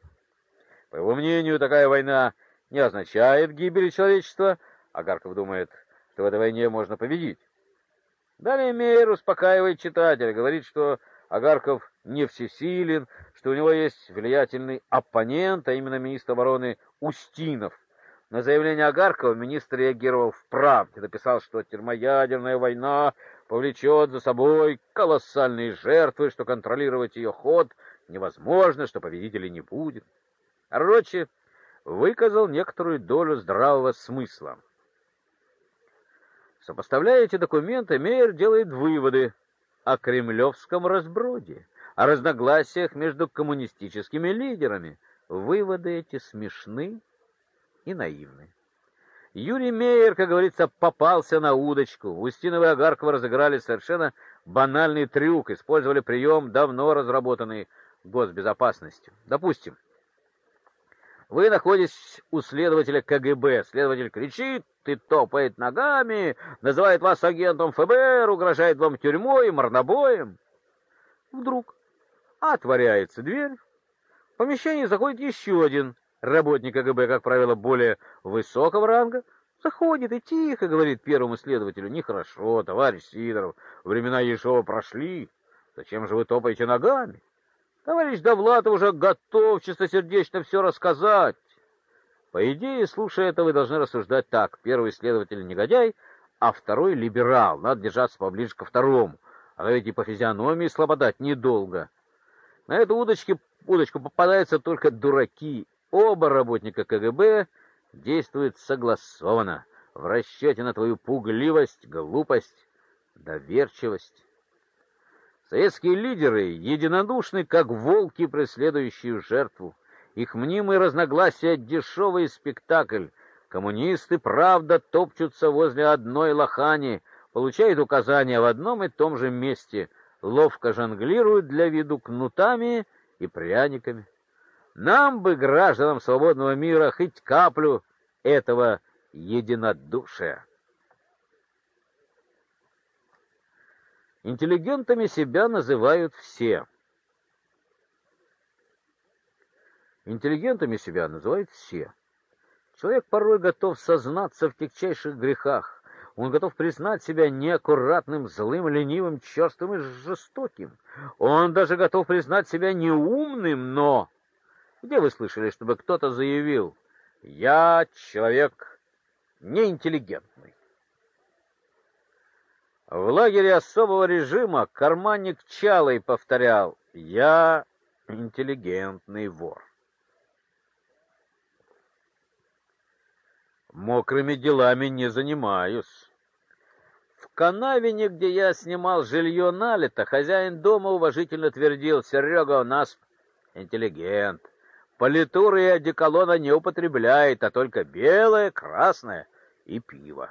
По его мнению, такая война не означает гибель человечества. Агарков думает, что в этой войне можно победить. Далее Мейер успокаивает читателя, говорит, что Агарков не всесилен, что у него есть влиятельный оппонент, а именно министр обороны Устинов. На заявление Агаркова министр реагировал в написал, что термоядерная война повлечет за собой колоссальные жертвы, что контролировать ее ход невозможно, что победителей не будет. Короче, выказал некоторую долю здравого смысла. Сопоставляя эти документы, Мейер делает выводы о кремлевском разброде, о разногласиях между коммунистическими лидерами. Выводы эти смешны и наивны. Юрий Мейер, как говорится, попался на удочку. Устинов и Агарков разыграли совершенно банальный трюк, использовали прием, давно разработанный госбезопасностью. Допустим, вы находитесь у следователя КГБ. Следователь кричит, ты топает ногами, называет вас агентом ФБР, угрожает вам тюрьмой и мордобоем. Вдруг отворяется дверь. В помещение заходит еще один работник КГБ, как правило, более высокого ранга. Заходит и тихо говорит первому следователю, «Нехорошо, товарищ Сидоров, времена Ешова прошли. Зачем же вы топаете ногами?» Товарищ Довлатов уже готов чистосердечно все рассказать. По идее, слушая это, вы должны рассуждать так. Первый следователь негодяй, а второй либерал. Надо держаться поближе ко второму. А то ведь и по физиономии слабодать недолго. На эту удочке, удочку попадаются только дураки. Оба работника КГБ действуют согласованно, в расчете на твою пугливость, глупость, доверчивость. Советские лидеры единодушны, как волки, преследующие жертву. Их мнимые разногласия — дешевый спектакль. Коммунисты, правда, топчутся возле одной лохани, получают указания в одном и том же месте, ловко жонглируют для виду кнутами и пряниками. Нам бы, гражданам свободного мира, хоть каплю этого единодушия. Интеллигентами себя называют все. Интеллигентами себя называют все. Человек порой готов сознаться в тягчайших грехах. Он готов признать себя неаккуратным, злым, ленивым, черствым и жестоким. Он даже готов признать себя неумным, но... Где вы слышали, чтобы кто-то заявил «Я человек неинтеллигентный»? В лагере особого режима карманник Чалый повторял «Я интеллигентный вор». Мокрыми делами не занимаюсь. В канавине, где я снимал жилье налито, хозяин дома уважительно твердил «Серега у нас интеллигент». Политуры и одеколона не употребляет, а только белое, красное и пиво.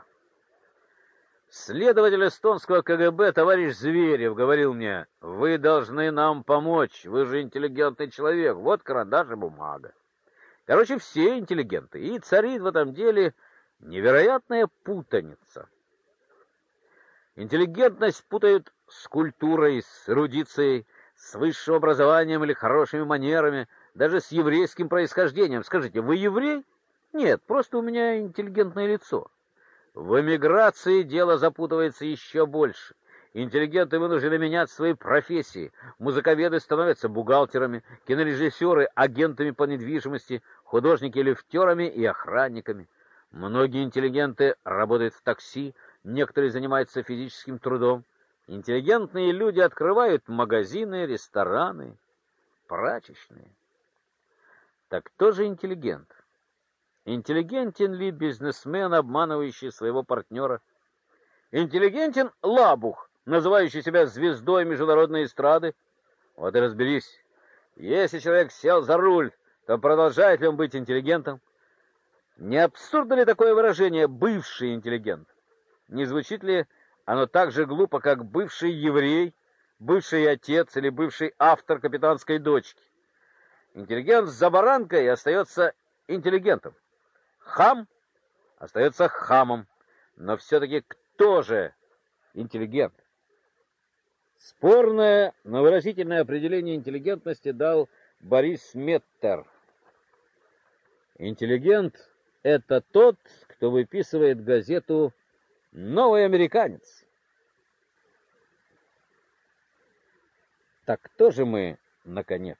Следователь эстонского КГБ товарищ Зверев говорил мне: "Вы должны нам помочь. Вы же интеллигентный человек. Вот карандаш и бумага". Короче, все интеллигенты, и царит в этом деле невероятная путаница. Интеллигентность путают с культурой, с эрудицией, с высшим образованием или хорошими манерами, даже с еврейским происхождением. Скажите, вы еврей? Нет, просто у меня интеллигентное лицо. В эмиграции дело запутывается еще больше. Интеллигенты вынуждены менять свои профессии. Музыковеды становятся бухгалтерами, кинорежиссеры — агентами по недвижимости, художники — лифтерами и охранниками. Многие интеллигенты работают в такси, некоторые занимаются физическим трудом. Интеллигентные люди открывают магазины, рестораны, прачечные. Так кто же интеллигент? Интеллигентен ли бизнесмен, обманывающий своего партнера? Интеллигентен лабух, называющий себя звездой международной эстрады? Вот и разберись. Если человек сел за руль, то продолжает ли он быть интеллигентом? Не абсурдно ли такое выражение «бывший интеллигент»? Не звучит ли оно так же глупо, как «бывший еврей», «бывший отец» или «бывший автор капитанской дочки»? Интеллигент с забаранкой остается интеллигентом. Хам остается хамом, но все-таки кто же интеллигент? Спорное, но выразительное определение интеллигентности дал Борис Меттер. Интеллигент — это тот, кто выписывает газету «Новый американец». Так кто же мы, наконец?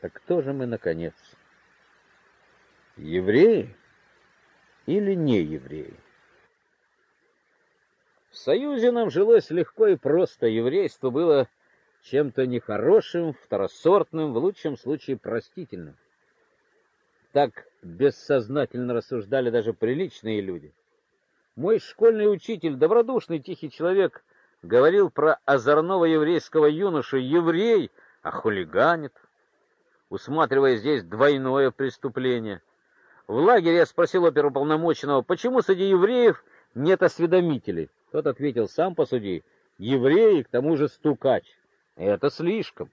Так кто же мы, наконец? Евреи или не евреи? В Союзе нам жилось легко и просто. Еврейство было чем-то нехорошим, второсортным, в лучшем случае простительным. Так бессознательно рассуждали даже приличные люди. Мой школьный учитель, добродушный, тихий человек, говорил про озорного еврейского юношу, еврей, а хулиганит, усматривая здесь двойное преступление. В лагере я спросил оперуполномоченного, почему среди евреев нет осведомителей. Тот ответил: "Сам посуди, евреи, к тому же стукач. Это слишком".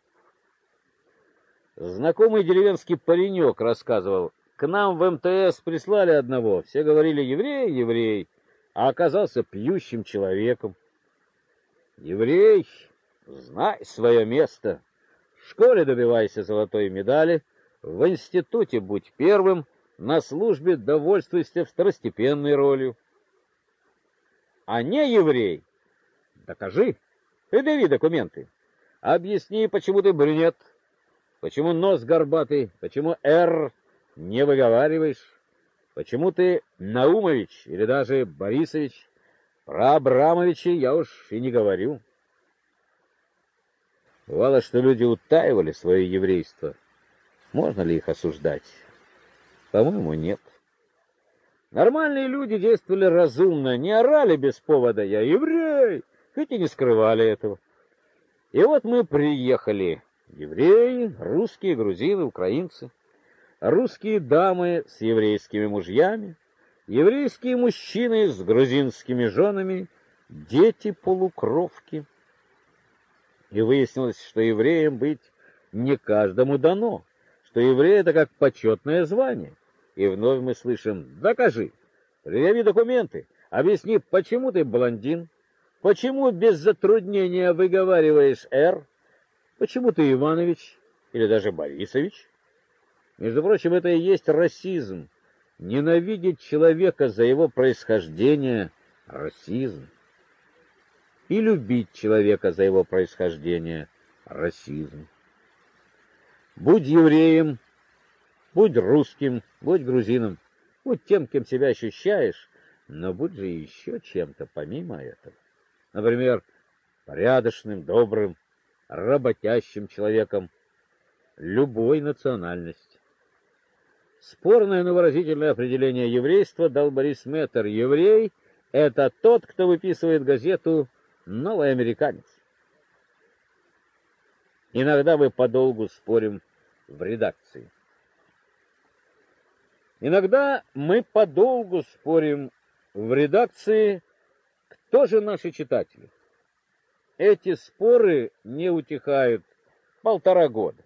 Знакомый деревенский паренек рассказывал: "К нам в МТС прислали одного. Все говорили: еврей, еврей, а оказался пьющим человеком. Еврей, знай свое место. В школе добивайся золотой медали, в институте будь первым, на службе довольствуйся второстепенной ролью а не еврей. Докажи. Предъяви документы. Объясни, почему ты брюнет, почему нос горбатый, почему «Р» не выговариваешь, почему ты Наумович или даже Борисович. Про Абрамовича я уж и не говорю. Бывало, что люди утаивали свое еврейство. Можно ли их осуждать? По-моему, нет. Нормальные люди действовали разумно, не орали без повода «я еврей», хоть и не скрывали этого. И вот мы приехали, евреи, русские, грузины, украинцы, русские дамы с еврейскими мужьями, еврейские мужчины с грузинскими женами, дети-полукровки. И выяснилось, что евреям быть не каждому дано, что еврей — это как почетное звание — и вновь мы слышим «Докажи! Предъяви документы! Объясни, почему ты блондин? Почему без затруднения выговариваешь «Р»? Почему ты Иванович или даже Борисович?» Между прочим, это и есть расизм. Ненавидеть человека за его происхождение — расизм. И любить человека за его происхождение — расизм. Будь евреем, Будь русским, будь грузином, будь тем, кем себя ощущаешь, но будь же еще чем-то помимо этого. Например, порядочным, добрым, работящим человеком любой национальности. Спорное, но выразительное определение еврейства дал Борис Меттер. Еврей — это тот, кто выписывает газету «Новый американец». Иногда мы подолгу спорим в редакции. Иногда мы подолгу спорим в редакции, кто же наши читатели. Эти споры не утихают полтора года.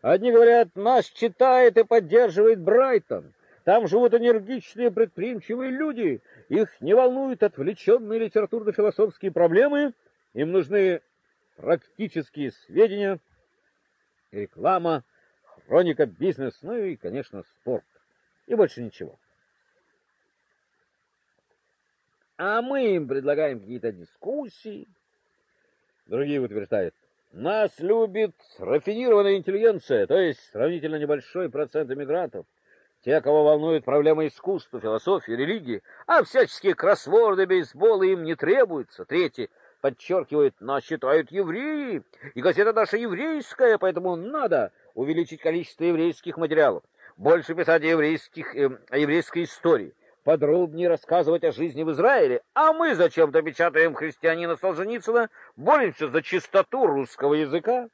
Одни говорят, нас читает и поддерживает Брайтон. Там живут энергичные, предприимчивые люди. Их не волнуют отвлеченные литературно-философские проблемы. Им нужны практические сведения, реклама, хроника бизнес, ну и, конечно, спорт и больше ничего. А мы им предлагаем какие-то дискуссии. Другие утверждают, нас любит рафинированная интеллигенция, то есть сравнительно небольшой процент эмигрантов, те, кого волнует проблемы искусства, философии, религии, а всяческие кроссворды, бейсболы им не требуются. Третьи подчеркивают, нас считают евреи, и газета наша еврейская, поэтому надо увеличить количество еврейских материалов больше писать о, еврейских, э, о еврейской истории, подробнее рассказывать о жизни в Израиле, а мы зачем-то печатаем христианина Солженицына, боремся за чистоту русского языка.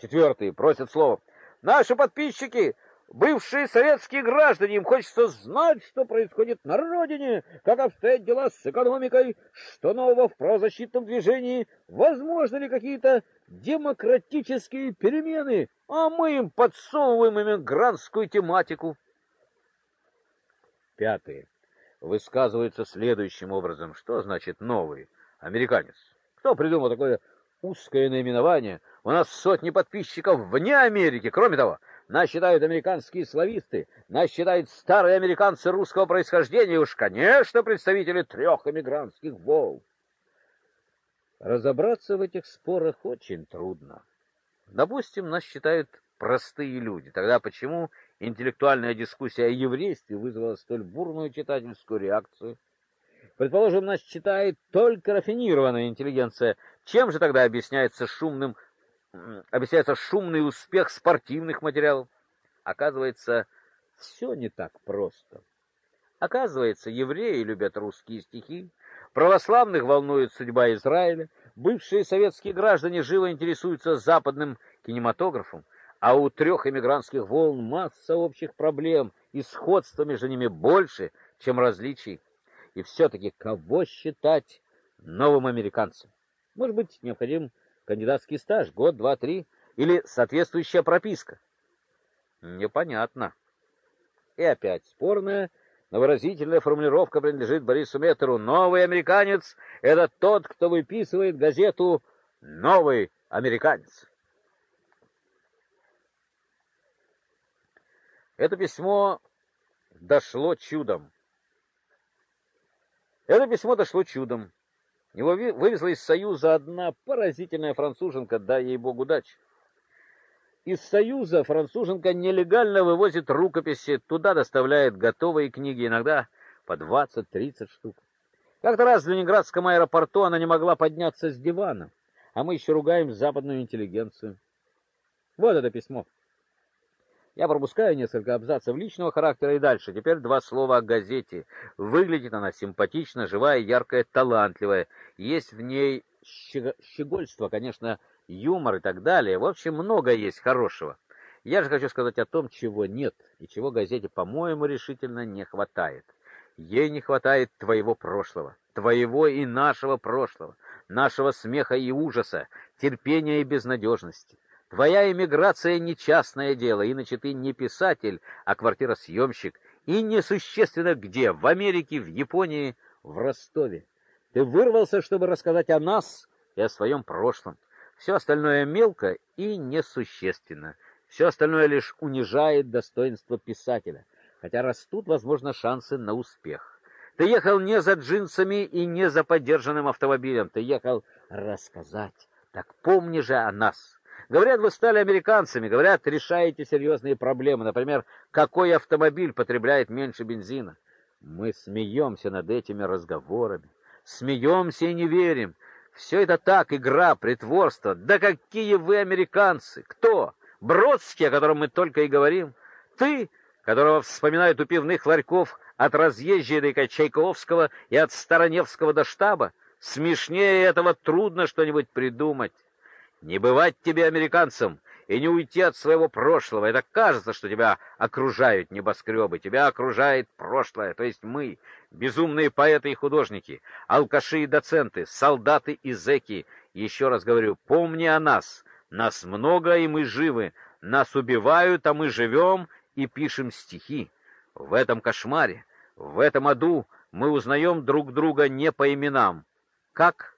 Четвертый просят слово. Наши подписчики бывшие советские граждане, им хочется знать, что происходит на родине, как обстоят дела с экономикой, что нового в правозащитном движении, возможны ли какие-то демократические перемены, а мы им подсовываем иммигрантскую тематику. Пятое. Высказывается следующим образом. Что значит новый? Американец. Кто придумал такое узкое наименование? У нас сотни подписчиков вне Америки. Кроме того, нас считают американские слависты, нас считают старые американцы русского происхождения, уж, конечно, представители трех эмигрантских волн. Разобраться в этих спорах очень трудно. Допустим, нас считают простые люди. Тогда почему интеллектуальная дискуссия о еврействе вызвала столь бурную читательскую реакцию? Предположим, нас читает только рафинированная интеллигенция. Чем же тогда объясняется шумным объясняется шумный успех спортивных материалов? Оказывается, все не так просто. Оказывается, евреи любят русские стихи, православных волнует судьба Израиля, бывшие советские граждане живо интересуются западным кинематографом, а у трех эмигрантских волн масса общих проблем, и сходства между ними больше, чем различий. И все-таки кого считать новым американцем? Может быть, необходим кандидатский стаж, год, два, три, или соответствующая прописка? Непонятно. И опять спорная, но выразительная формулировка принадлежит Борису Метеру. Новый американец — это тот, кто выписывает газету «Новый американец». Это письмо дошло чудом. Это письмо дошло чудом. Его вывезла из Союза одна поразительная француженка, дай ей богу удачи. Из Союза француженка нелегально вывозит рукописи, туда доставляет готовые книги, иногда по 20-30 штук. Как-то раз в Ленинградском аэропорту она не могла подняться с дивана, а мы еще ругаем западную интеллигенцию. Вот это письмо. Я пропускаю несколько абзацев личного характера и дальше. Теперь два слова о газете. Выглядит она симпатично, живая, яркая, талантливая. Есть в ней щегольство, конечно, юмор и так далее. В общем, много есть хорошего. Я же хочу сказать о том, чего нет и чего газете, по-моему, решительно не хватает. Ей не хватает твоего прошлого, твоего и нашего прошлого, нашего смеха и ужаса, терпения и безнадежности. Твоя эмиграция не частное дело, иначе ты не писатель, а квартиросъемщик. И несущественно где, в Америке, в Японии, в Ростове. Ты вырвался, чтобы рассказать о нас и о своем прошлом. Все остальное мелко и несущественно. Все остальное лишь унижает достоинство писателя, хотя растут, возможно, шансы на успех. Ты ехал не за джинсами и не за подержанным автомобилем, ты ехал рассказать. Так помни же о нас. Говорят, вы стали американцами, говорят, решаете серьезные проблемы, например, какой автомобиль потребляет меньше бензина. Мы смеемся над этими разговорами, смеемся и не верим. Все это так, игра, притворство. Да какие вы американцы! Кто? Бродский, о котором мы только и говорим? Ты, которого вспоминают у пивных ларьков от разъезженника Чайковского и от Староневского до штаба? Смешнее этого трудно что-нибудь придумать. Не бывать тебе американцем и не уйти от своего прошлого. Это кажется, что тебя окружают небоскребы, тебя окружает прошлое, то есть мы, безумные поэты и художники, алкаши и доценты, солдаты и зэки. Еще раз говорю, помни о нас. Нас много, и мы живы. Нас убивают, а мы живем и пишем стихи. В этом кошмаре, в этом аду мы узнаем друг друга не по именам. Как?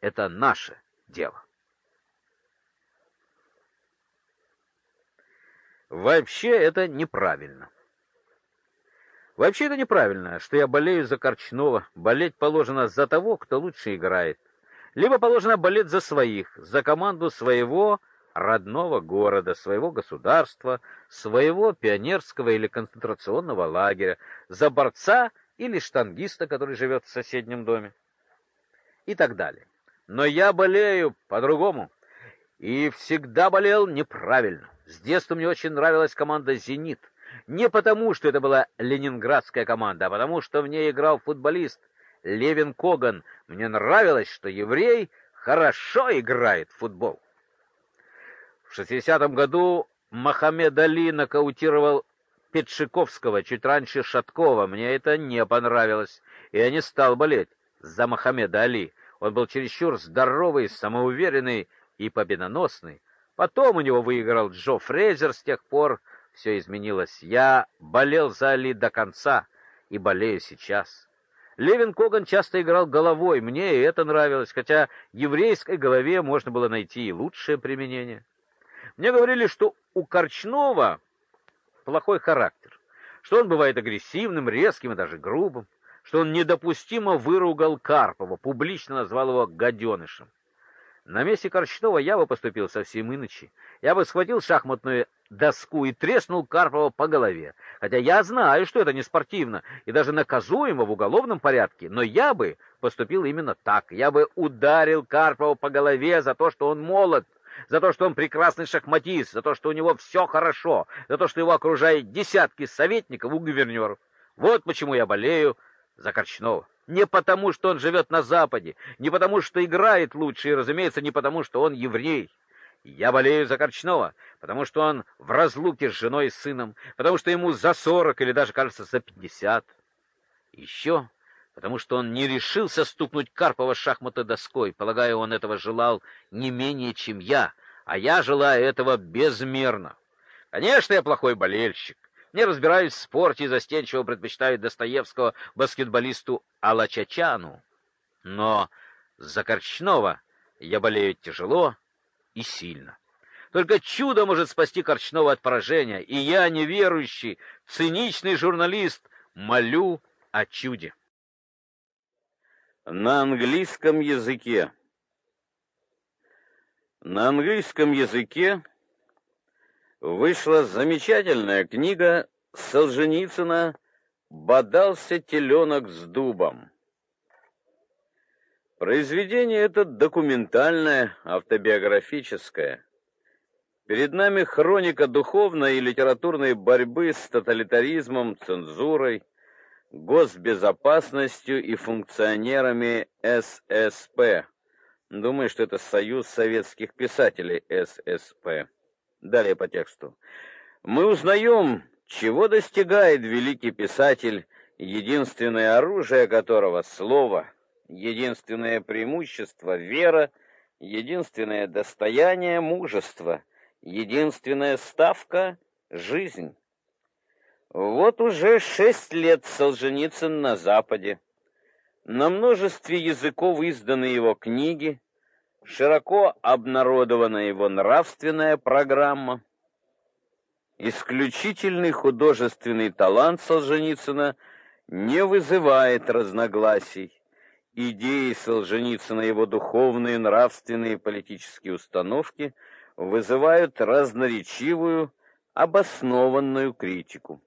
Это наше дело. Вообще это неправильно. Вообще это неправильно, что я болею за Корчнова. Болеть положено за того, кто лучше играет. Либо положено болеть за своих, за команду своего родного города, своего государства, своего пионерского или концентрационного лагеря, за борца или штангиста, который живет в соседнем доме. И так далее. Но я болею по-другому. И всегда болел неправильно. С детства мне очень нравилась команда «Зенит». Не потому, что это была ленинградская команда, а потому, что в ней играл футболист Левин Коган. Мне нравилось, что еврей хорошо играет в футбол. В 60-м году Мохаммед Али нокаутировал Петшиковского чуть раньше Шаткова. Мне это не понравилось, и я не стал болеть за Мохаммеда Али. Он был чересчур здоровый, самоуверенный и победоносный. Потом у него выиграл Джо Фрейзер, с тех пор все изменилось. Я болел за Али до конца и болею сейчас. Левин Коган часто играл головой, мне и это нравилось, хотя еврейской голове можно было найти и лучшее применение. Мне говорили, что у Корчнова плохой характер, что он бывает агрессивным, резким и даже грубым, что он недопустимо выругал Карпова, публично назвал его гаденышем. На месте Корчнова я бы поступил совсем иначе. Я бы схватил шахматную доску и треснул Карпова по голове. Хотя я знаю, что это не спортивно и даже наказуемо в уголовном порядке, но я бы поступил именно так. Я бы ударил Карпова по голове за то, что он молод, за то, что он прекрасный шахматист, за то, что у него все хорошо, за то, что его окружают десятки советников у гувернеров. Вот почему я болею за Корчнова. Не потому, что он живет на Западе, не потому, что играет лучше, и, разумеется, не потому, что он еврей. Я болею за Корчнова, потому что он в разлуке с женой и сыном, потому что ему за сорок или даже, кажется, за пятьдесят. Еще потому что он не решился стукнуть Карпова шахматной доской. Полагаю, он этого желал не менее, чем я, а я желаю этого безмерно. Конечно, я плохой болельщик. Не разбираюсь в спорте и застенчиво предпочитаю Достоевского баскетболисту Алачачану. Но за Корчнова я болею тяжело и сильно. Только чудо может спасти Корчнова от поражения, и я, неверующий, циничный журналист, молю о чуде. На английском языке. На английском языке вышла замечательная книга Солженицына «Бодался теленок с дубом». Произведение это документальное, автобиографическое. Перед нами хроника духовной и литературной борьбы с тоталитаризмом, цензурой, госбезопасностью и функционерами ССП. Думаю, что это Союз советских писателей ССП. Далее по тексту. Мы узнаем, чего достигает великий писатель, единственное оружие которого слово, единственное преимущество вера, единственное достояние мужество, единственная ставка жизнь. Вот уже шесть лет Солженицын на Западе. На множестве языков изданы его книги, широко обнародована его нравственная программа. Исключительный художественный талант Солженицына не вызывает разногласий. Идеи Солженицына, его духовные, нравственные и политические установки вызывают разноречивую, обоснованную критику.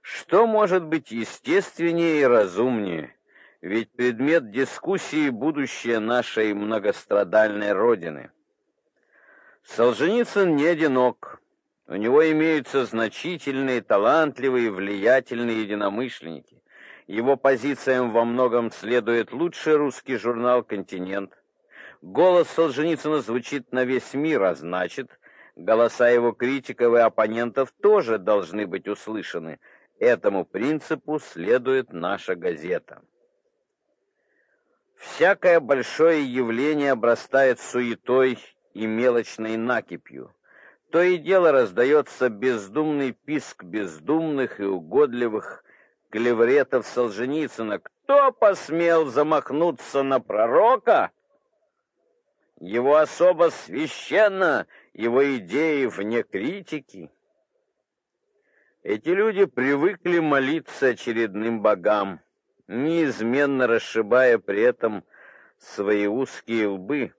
Что может быть естественнее и разумнее? Ведь предмет дискуссии будущее нашей многострадальной родины. Солженицын не одинок. У него имеются значительные, талантливые, влиятельные единомышленники. Его позициям во многом следует лучший русский журнал Континент. Голос Солженицына звучит на весь мир, а значит, голоса его критиков и оппонентов тоже должны быть услышаны Этому принципу следует наша газета. Всякое большое явление обрастает суетой и мелочной накипью. То и дело раздается бездумный писк бездумных и угодливых клевретов Солженицына. Кто посмел замахнуться на пророка? Его особо священно, его идеи вне критики. Эти люди привыкли молиться очередным богам, неизменно расшибая при этом свои узкие лбы,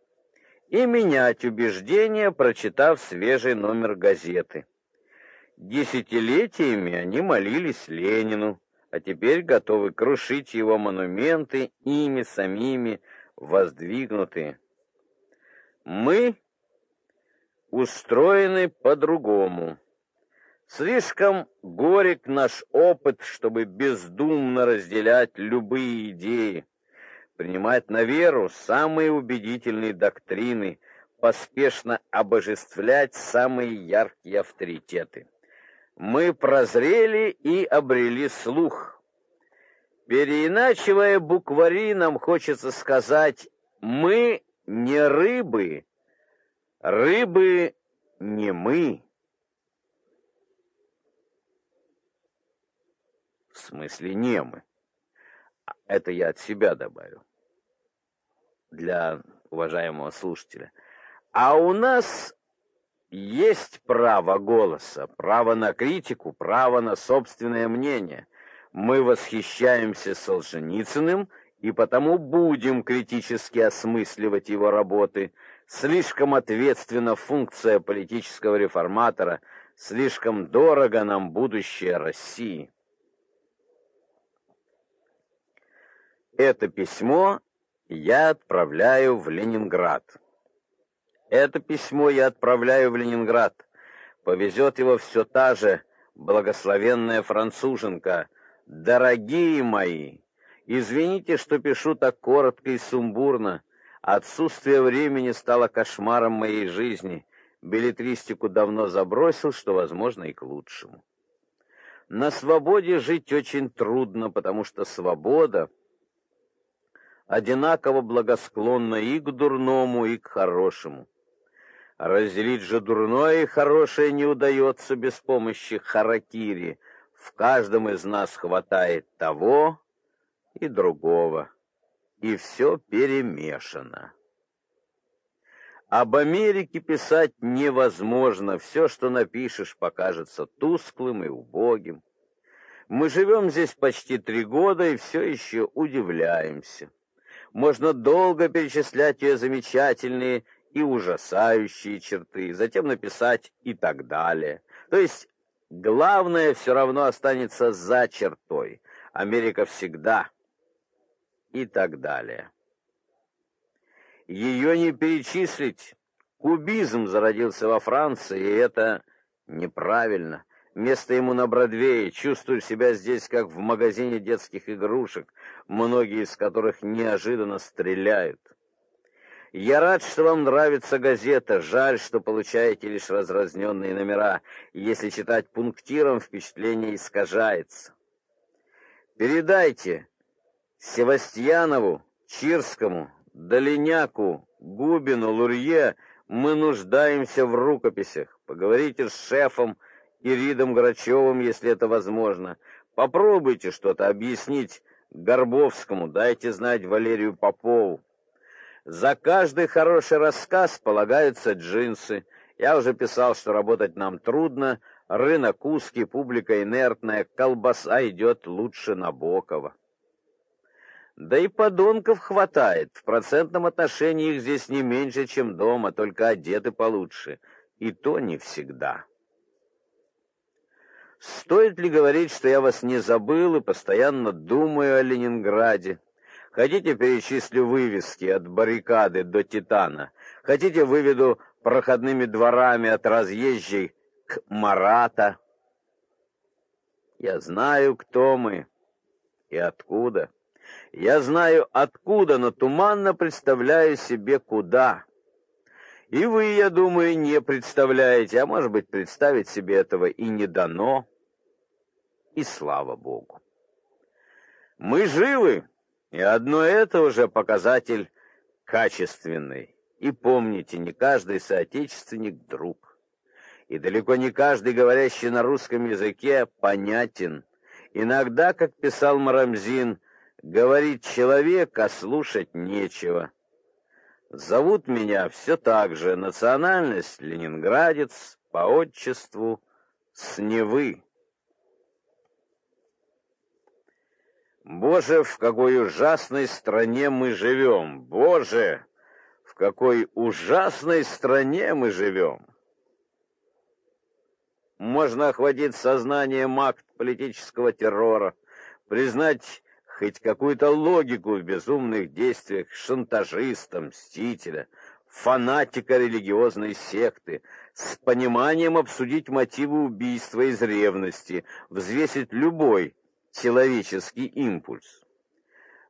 и менять убеждения, прочитав свежий номер газеты. Десятилетиями они молились Ленину, а теперь готовы крушить его монументы, ими самими воздвигнутые. Мы устроены по-другому. Слишком горек наш опыт, чтобы бездумно разделять любые идеи, принимать на веру самые убедительные доктрины, поспешно обожествлять самые яркие авторитеты. Мы прозрели и обрели слух. Переиначивая буквари, нам хочется сказать: мы не рыбы, рыбы не мы. В смысле немы. Это я от себя добавил. Для уважаемого слушателя. А у нас есть право голоса, право на критику, право на собственное мнение. Мы восхищаемся Солженицыным и потому будем критически осмысливать его работы. Слишком ответственна функция политического реформатора, слишком дорого нам будущее России. Это письмо я отправляю в Ленинград. Это письмо я отправляю в Ленинград. Повезет его все та же благословенная француженка. Дорогие мои, извините, что пишу так коротко и сумбурно. Отсутствие времени стало кошмаром моей жизни. Билетристику давно забросил, что, возможно, и к лучшему. На свободе жить очень трудно, потому что свобода одинаково благосклонна и к дурному, и к хорошему. Разделить же дурное и хорошее не удается без помощи харакири. В каждом из нас хватает того и другого, и все перемешано. Об Америке писать невозможно, все, что напишешь, покажется тусклым и убогим. Мы живем здесь почти три года и все еще удивляемся. Можно долго перечислять ее замечательные и ужасающие черты, затем написать и так далее. То есть главное все равно останется за чертой. Америка всегда и так далее. Ее не перечислить. Кубизм зародился во Франции, и это неправильно. Место ему на Бродвее. Чувствую себя здесь как в магазине детских игрушек, многие из которых неожиданно стреляют. Я рад, что вам нравится газета. Жаль, что получаете лишь разразненные номера. Если читать пунктиром, впечатление искажается. Передайте Севастьянову, Чирскому, Долиняку, Губину, Лурье, мы нуждаемся в рукописях. Поговорите с шефом Иридом Грачевым, если это возможно. Попробуйте что-то объяснить Горбовскому, дайте знать Валерию Попову. За каждый хороший рассказ полагаются джинсы. Я уже писал, что работать нам трудно, рынок узкий, публика инертная, колбаса идет лучше Набокова. Да и подонков хватает. В процентном отношении их здесь не меньше, чем дома, только одеты получше. И то не всегда. Стоит ли говорить, что я вас не забыл и постоянно думаю о Ленинграде? Хотите, перечислю вывески от баррикады до Титана? Хотите, выведу проходными дворами от разъезжей к Марата? Я знаю, кто мы и откуда. Я знаю, откуда, но туманно представляю себе, куда. И вы, я думаю, не представляете, а может быть, представить себе этого и не дано. И слава Богу. Мы живы, и одно это уже показатель качественный. И помните, не каждый соотечественник друг. И далеко не каждый, говорящий на русском языке, понятен. Иногда, как писал Марамзин, говорит человек, а слушать нечего. Зовут меня все так же, национальность ленинградец, по отчеству с Невы. Боже, в какой ужасной стране мы живем! Боже, в какой ужасной стране мы живем! Можно охватить сознанием акт политического террора, признать хоть какую-то логику в безумных действиях шантажиста, мстителя, фанатика религиозной секты, с пониманием обсудить мотивы убийства из ревности, взвесить любой человеческий импульс.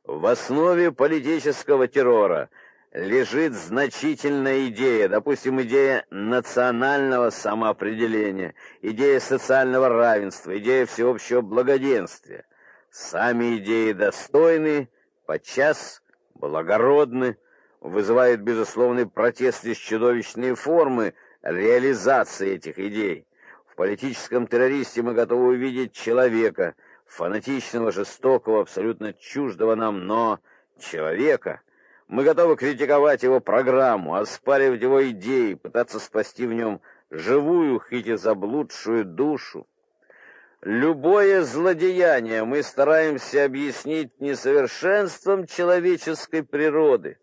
В основе политического террора лежит значительная идея, допустим, идея национального самоопределения, идея социального равенства, идея всеобщего благоденствия. Сами идеи достойны, подчас благородны, вызывают безусловный протест из чудовищные формы реализации этих идей. В политическом террористе мы готовы увидеть человека – фанатичного, жестокого, абсолютно чуждого нам, но человека. Мы готовы критиковать его программу, оспаривать его идеи, пытаться спасти в нем живую, хоть и заблудшую душу. Любое злодеяние мы стараемся объяснить несовершенством человеческой природы.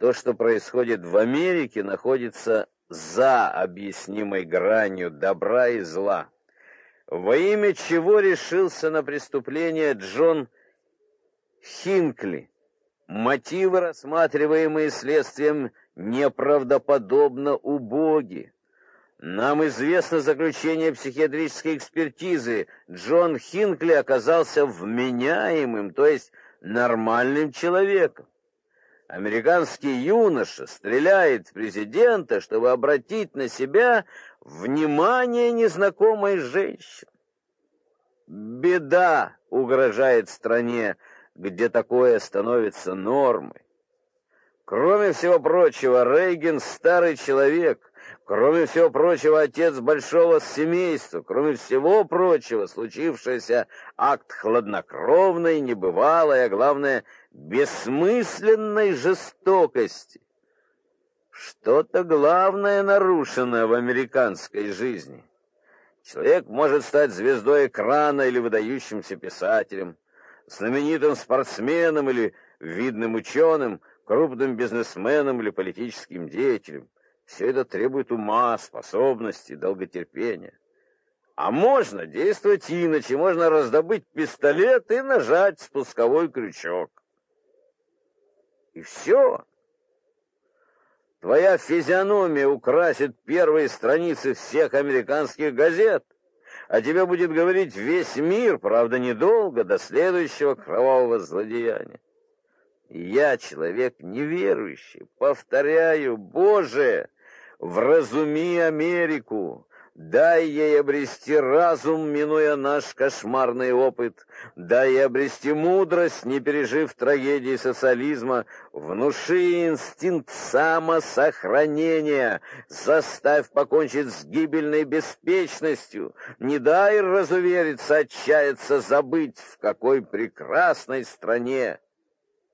То, что происходит в Америке, находится за объяснимой гранью добра и зла. Во имя чего решился на преступление Джон Хинкли? Мотивы, рассматриваемые следствием, неправдоподобно убоги. Нам известно заключение психиатрической экспертизы. Джон Хинкли оказался вменяемым, то есть нормальным человеком. Американский юноша стреляет в президента, чтобы обратить на себя внимание незнакомой женщины. Беда угрожает стране, где такое становится нормой. Кроме всего прочего, Рейган старый человек, Кроме всего прочего, отец большого семейства, кроме всего прочего, случившийся акт хладнокровной, небывалой, а главное, бессмысленной жестокости. Что-то главное нарушено в американской жизни. Человек может стать звездой экрана или выдающимся писателем, знаменитым спортсменом или видным ученым, крупным бизнесменом или политическим деятелем. Все это требует ума, способности, долготерпения. А можно действовать иначе, можно раздобыть пистолет и нажать спусковой крючок. И все. Твоя физиономия украсит первые страницы всех американских газет, а тебе будет говорить весь мир, правда, недолго, до следующего кровавого злодеяния. Я человек неверующий, повторяю, Боже, Вразуми Америку, дай ей обрести разум, минуя наш кошмарный опыт, дай ей обрести мудрость, не пережив трагедии социализма, внуши инстинкт самосохранения, заставь покончить с гибельной беспечностью, не дай разувериться, отчаяться, забыть, в какой прекрасной стране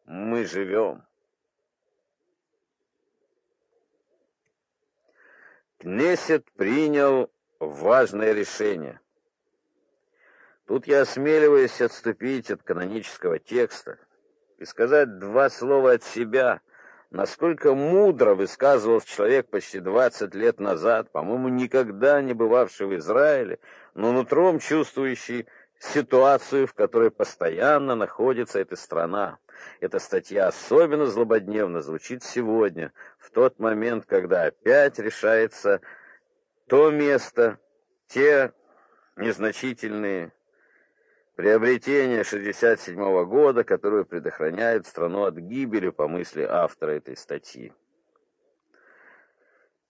мы живем. Кнессет принял важное решение. Тут я осмеливаюсь отступить от канонического текста и сказать два слова от себя, насколько мудро высказывался человек почти 20 лет назад, по-моему, никогда не бывавший в Израиле, но нутром чувствующий ситуацию, в которой постоянно находится эта страна. Эта статья особенно злободневно звучит сегодня, в тот момент, когда опять решается то место, те незначительные приобретения 67 -го года, которые предохраняют страну от гибели по мысли автора этой статьи.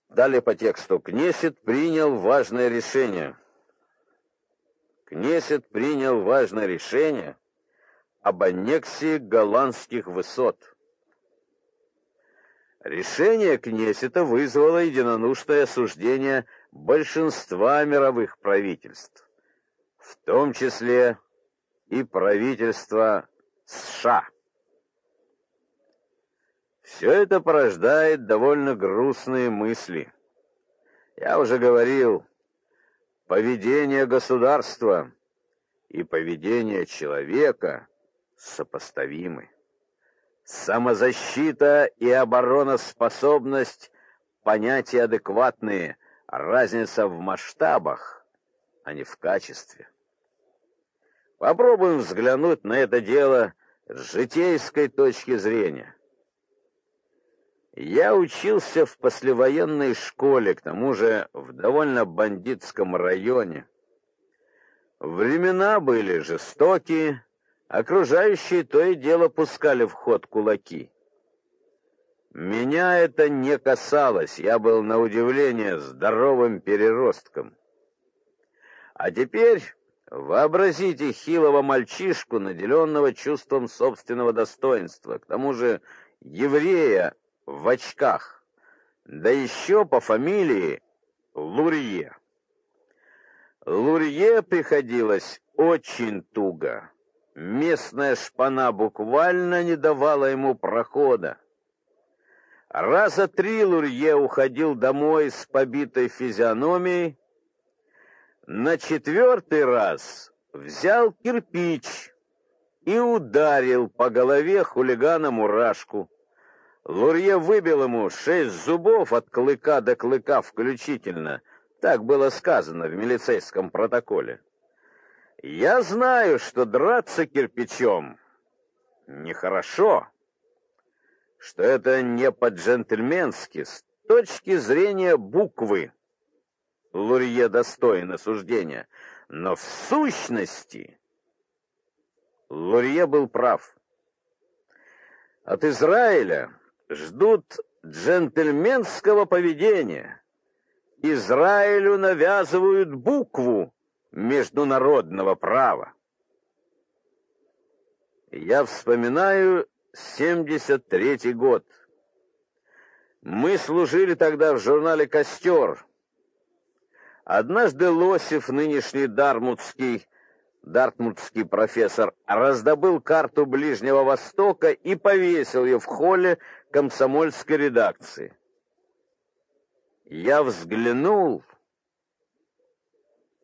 Далее по тексту. Кнесет принял важное решение. Кнесет принял важное решение об аннексии голландских высот. Решение Кнессета вызвало единодушное осуждение большинства мировых правительств, в том числе и правительства США. Все это порождает довольно грустные мысли. Я уже говорил, поведение государства и поведение человека сопоставимы. Самозащита и обороноспособность — понятия адекватные, разница в масштабах, а не в качестве. Попробуем взглянуть на это дело с житейской точки зрения. Я учился в послевоенной школе, к тому же в довольно бандитском районе. Времена были жестокие, Окружающие то и дело пускали в ход кулаки. Меня это не касалось, я был на удивление здоровым переростком. А теперь вообразите хилого мальчишку, наделенного чувством собственного достоинства, к тому же еврея в очках, да еще по фамилии Лурье. Лурье приходилось очень туго. Местная шпана буквально не давала ему прохода. Раза три Лурье уходил домой с побитой физиономией, На четвертый раз взял кирпич и ударил по голове хулигана Мурашку. Лурье выбил ему шесть зубов от клыка до клыка включительно. Так было сказано в милицейском протоколе. Я знаю, что драться кирпичом нехорошо, что это не по-джентльменски с точки зрения буквы. Лурье достоин осуждения, но в сущности Лурье был прав. От Израиля ждут джентльменского поведения. Израилю навязывают букву международного права. Я вспоминаю 73-й год. Мы служили тогда в журнале «Костер». Однажды Лосев, нынешний дармутский Дартмутский профессор раздобыл карту Ближнего Востока и повесил ее в холле комсомольской редакции. Я взглянул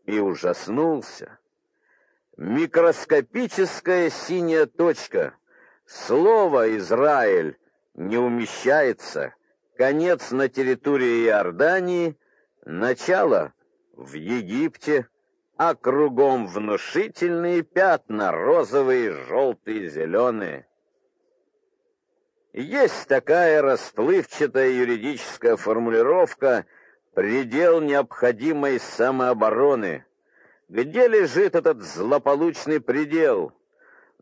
и ужаснулся. Микроскопическая синяя точка. Слово «Израиль» не умещается. Конец на территории Иордании, начало в Египте, а кругом внушительные пятна, розовые, желтые, зеленые. Есть такая расплывчатая юридическая формулировка «предел необходимой самообороны». Где лежит этот злополучный предел?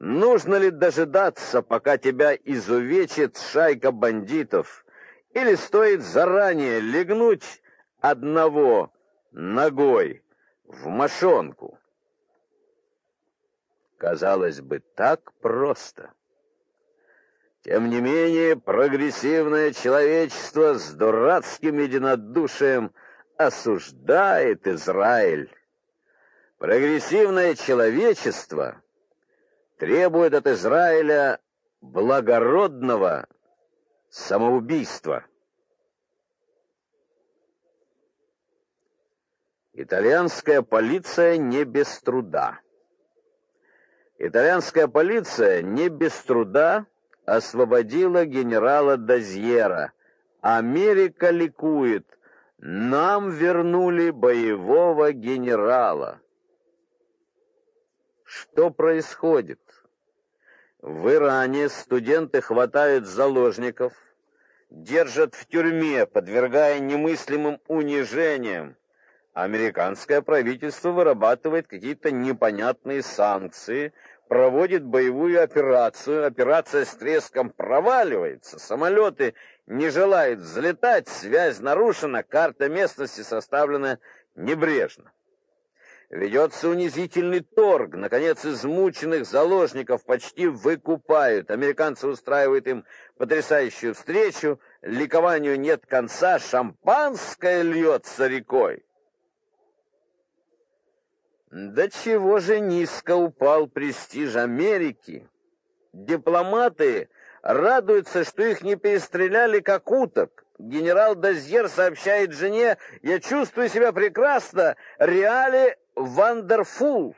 Нужно ли дожидаться, пока тебя изувечит шайка бандитов? Или стоит заранее легнуть одного ногой? в мошонку. Казалось бы, так просто. Тем не менее, прогрессивное человечество с дурацким единодушием осуждает Израиль. Прогрессивное человечество требует от Израиля благородного самоубийства. Итальянская полиция не без труда. Итальянская полиция не без труда освободила генерала Дазьера. Америка ликует. Нам вернули боевого генерала. Что происходит? В Иране студенты хватают заложников, держат в тюрьме, подвергая немыслимым унижениям Американское правительство вырабатывает какие-то непонятные санкции, проводит боевую операцию, операция с треском проваливается, самолеты не желают взлетать, связь нарушена, карта местности составлена небрежно. Ведется унизительный торг, наконец измученных заложников почти выкупают. Американцы устраивают им потрясающую встречу, ликованию нет конца, шампанское льется рекой. До чего же низко упал престиж Америки? Дипломаты радуются, что их не перестреляли как уток. Генерал Дозьер сообщает жене: "Я чувствую себя прекрасно, реали вандерфул".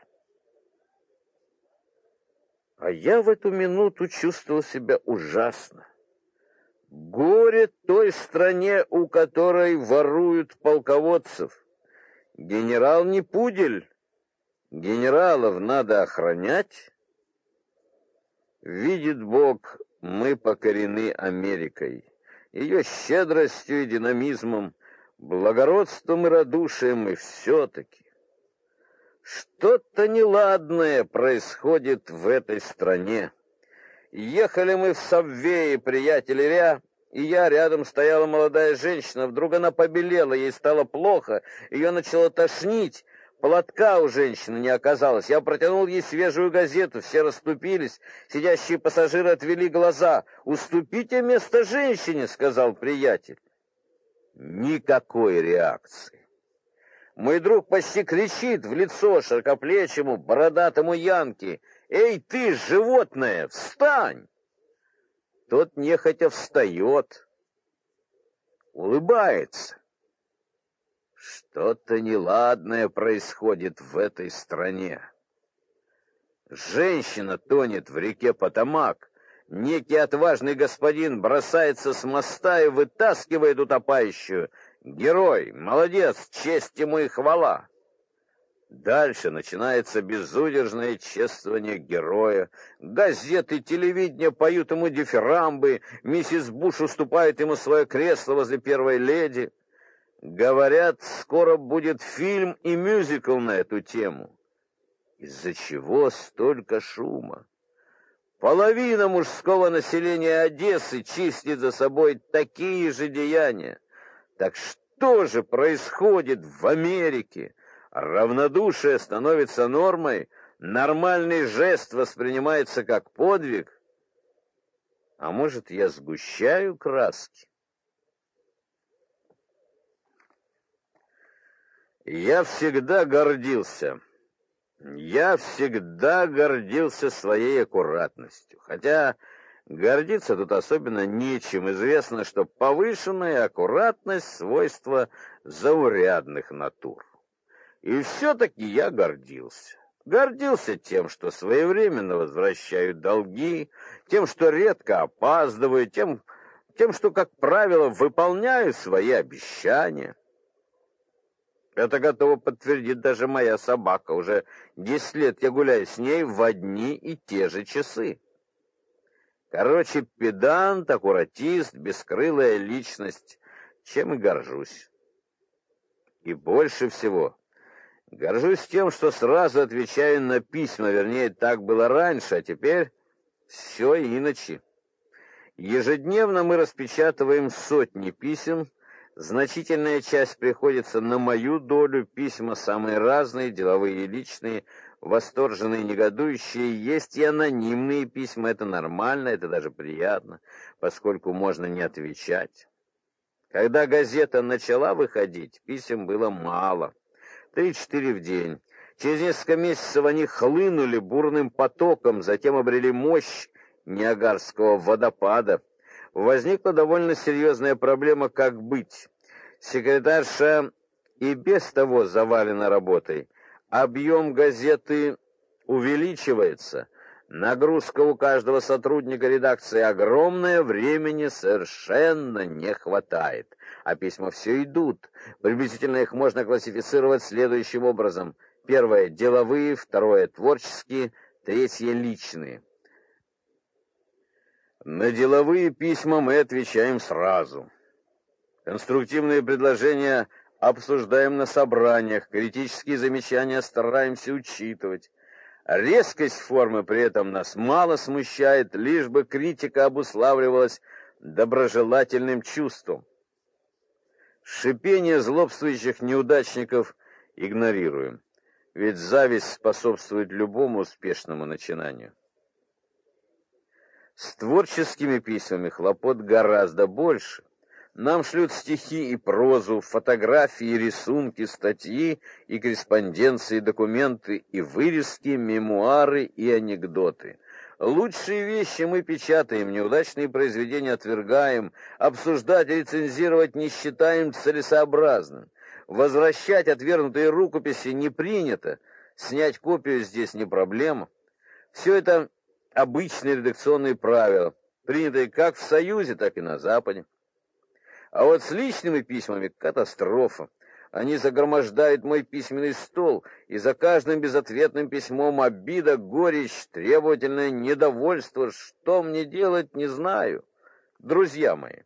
А я в эту минуту чувствовал себя ужасно. Горе той стране, у которой воруют полководцев. Генерал не пудель, Генералов надо охранять. Видит Бог, мы покорены Америкой, ее щедростью и динамизмом, благородством и радушием, и все-таки что-то неладное происходит в этой стране. Ехали мы в Сабвее, приятели Ря, и я рядом стояла молодая женщина, вдруг она побелела, ей стало плохо, ее начало тошнить, Платка у женщины не оказалось. Я протянул ей свежую газету, все расступились. Сидящие пассажиры отвели глаза. «Уступите место женщине», — сказал приятель. Никакой реакции. Мой друг почти кричит в лицо широкоплечему, бородатому Янке. «Эй ты, животное, встань!» Тот нехотя встает, улыбается. Что-то неладное происходит в этой стране. Женщина тонет в реке Потамак. Некий отважный господин бросается с моста и вытаскивает утопающую. Герой, молодец, честь ему и хвала. Дальше начинается безудержное чествование героя. Газеты, телевидение поют ему дифирамбы. Миссис Буш уступает ему свое кресло возле первой леди. Говорят, скоро будет фильм и мюзикл на эту тему. Из-за чего столько шума? Половина мужского населения Одессы чистит за собой такие же деяния. Так что же происходит в Америке? равнодушие становится нормой, нормальный жест воспринимается как подвиг. А может, я сгущаю краски? Я всегда гордился. Я всегда гордился своей аккуратностью. Хотя гордиться тут особенно нечем. Известно, что повышенная аккуратность свойство заурядных натур. И все-таки я гордился. Гордился тем, что своевременно возвращаю долги, тем, что редко опаздываю, тем, тем, что, как правило, выполняю свои обещания. Это готова подтвердить даже моя собака. Уже десять лет я гуляю с ней в одни и те же часы. Короче, педант, аккуратист, бескрылая личность, чем и горжусь. И больше всего Горжусь тем, что сразу отвечаю на письма, вернее, так было раньше, а теперь все иначе. Ежедневно мы распечатываем сотни писем, значительная часть приходится на мою долю, письма самые разные, деловые и личные, восторженные, негодующие, есть и анонимные письма, это нормально, это даже приятно, поскольку можно не отвечать. Когда газета начала выходить, писем было мало три-четыре в день. Через несколько месяцев они хлынули бурным потоком, затем обрели мощь Ниагарского водопада. Возникла довольно серьезная проблема, как быть. Секретарша и без того завалена работой. Объем газеты увеличивается. Нагрузка у каждого сотрудника редакции огромная, времени совершенно не хватает. А письма все идут. Приблизительно их можно классифицировать следующим образом. Первое – деловые, второе – творческие, третье – личные. На деловые письма мы отвечаем сразу. Конструктивные предложения обсуждаем на собраниях, критические замечания стараемся учитывать. Резкость формы при этом нас мало смущает, лишь бы критика обуславливалась доброжелательным чувством. Шипение злобствующих неудачников игнорируем, ведь зависть способствует любому успешному начинанию. С творческими письмами хлопот гораздо больше. Нам шлют стихи и прозу, фотографии, рисунки, статьи и корреспонденции, документы и вырезки, мемуары и анекдоты. Лучшие вещи мы печатаем, неудачные произведения отвергаем, обсуждать рецензировать не считаем целесообразным. Возвращать отвергнутые рукописи не принято, снять копию здесь не проблема. Все это обычные редакционные правила, принятые как в Союзе, так и на Западе. А вот с личными письмами катастрофа. Они загромождают мой письменный стол, и за каждым безответным письмом обида, горечь, требовательное недовольство. Что мне делать, не знаю. Друзья мои,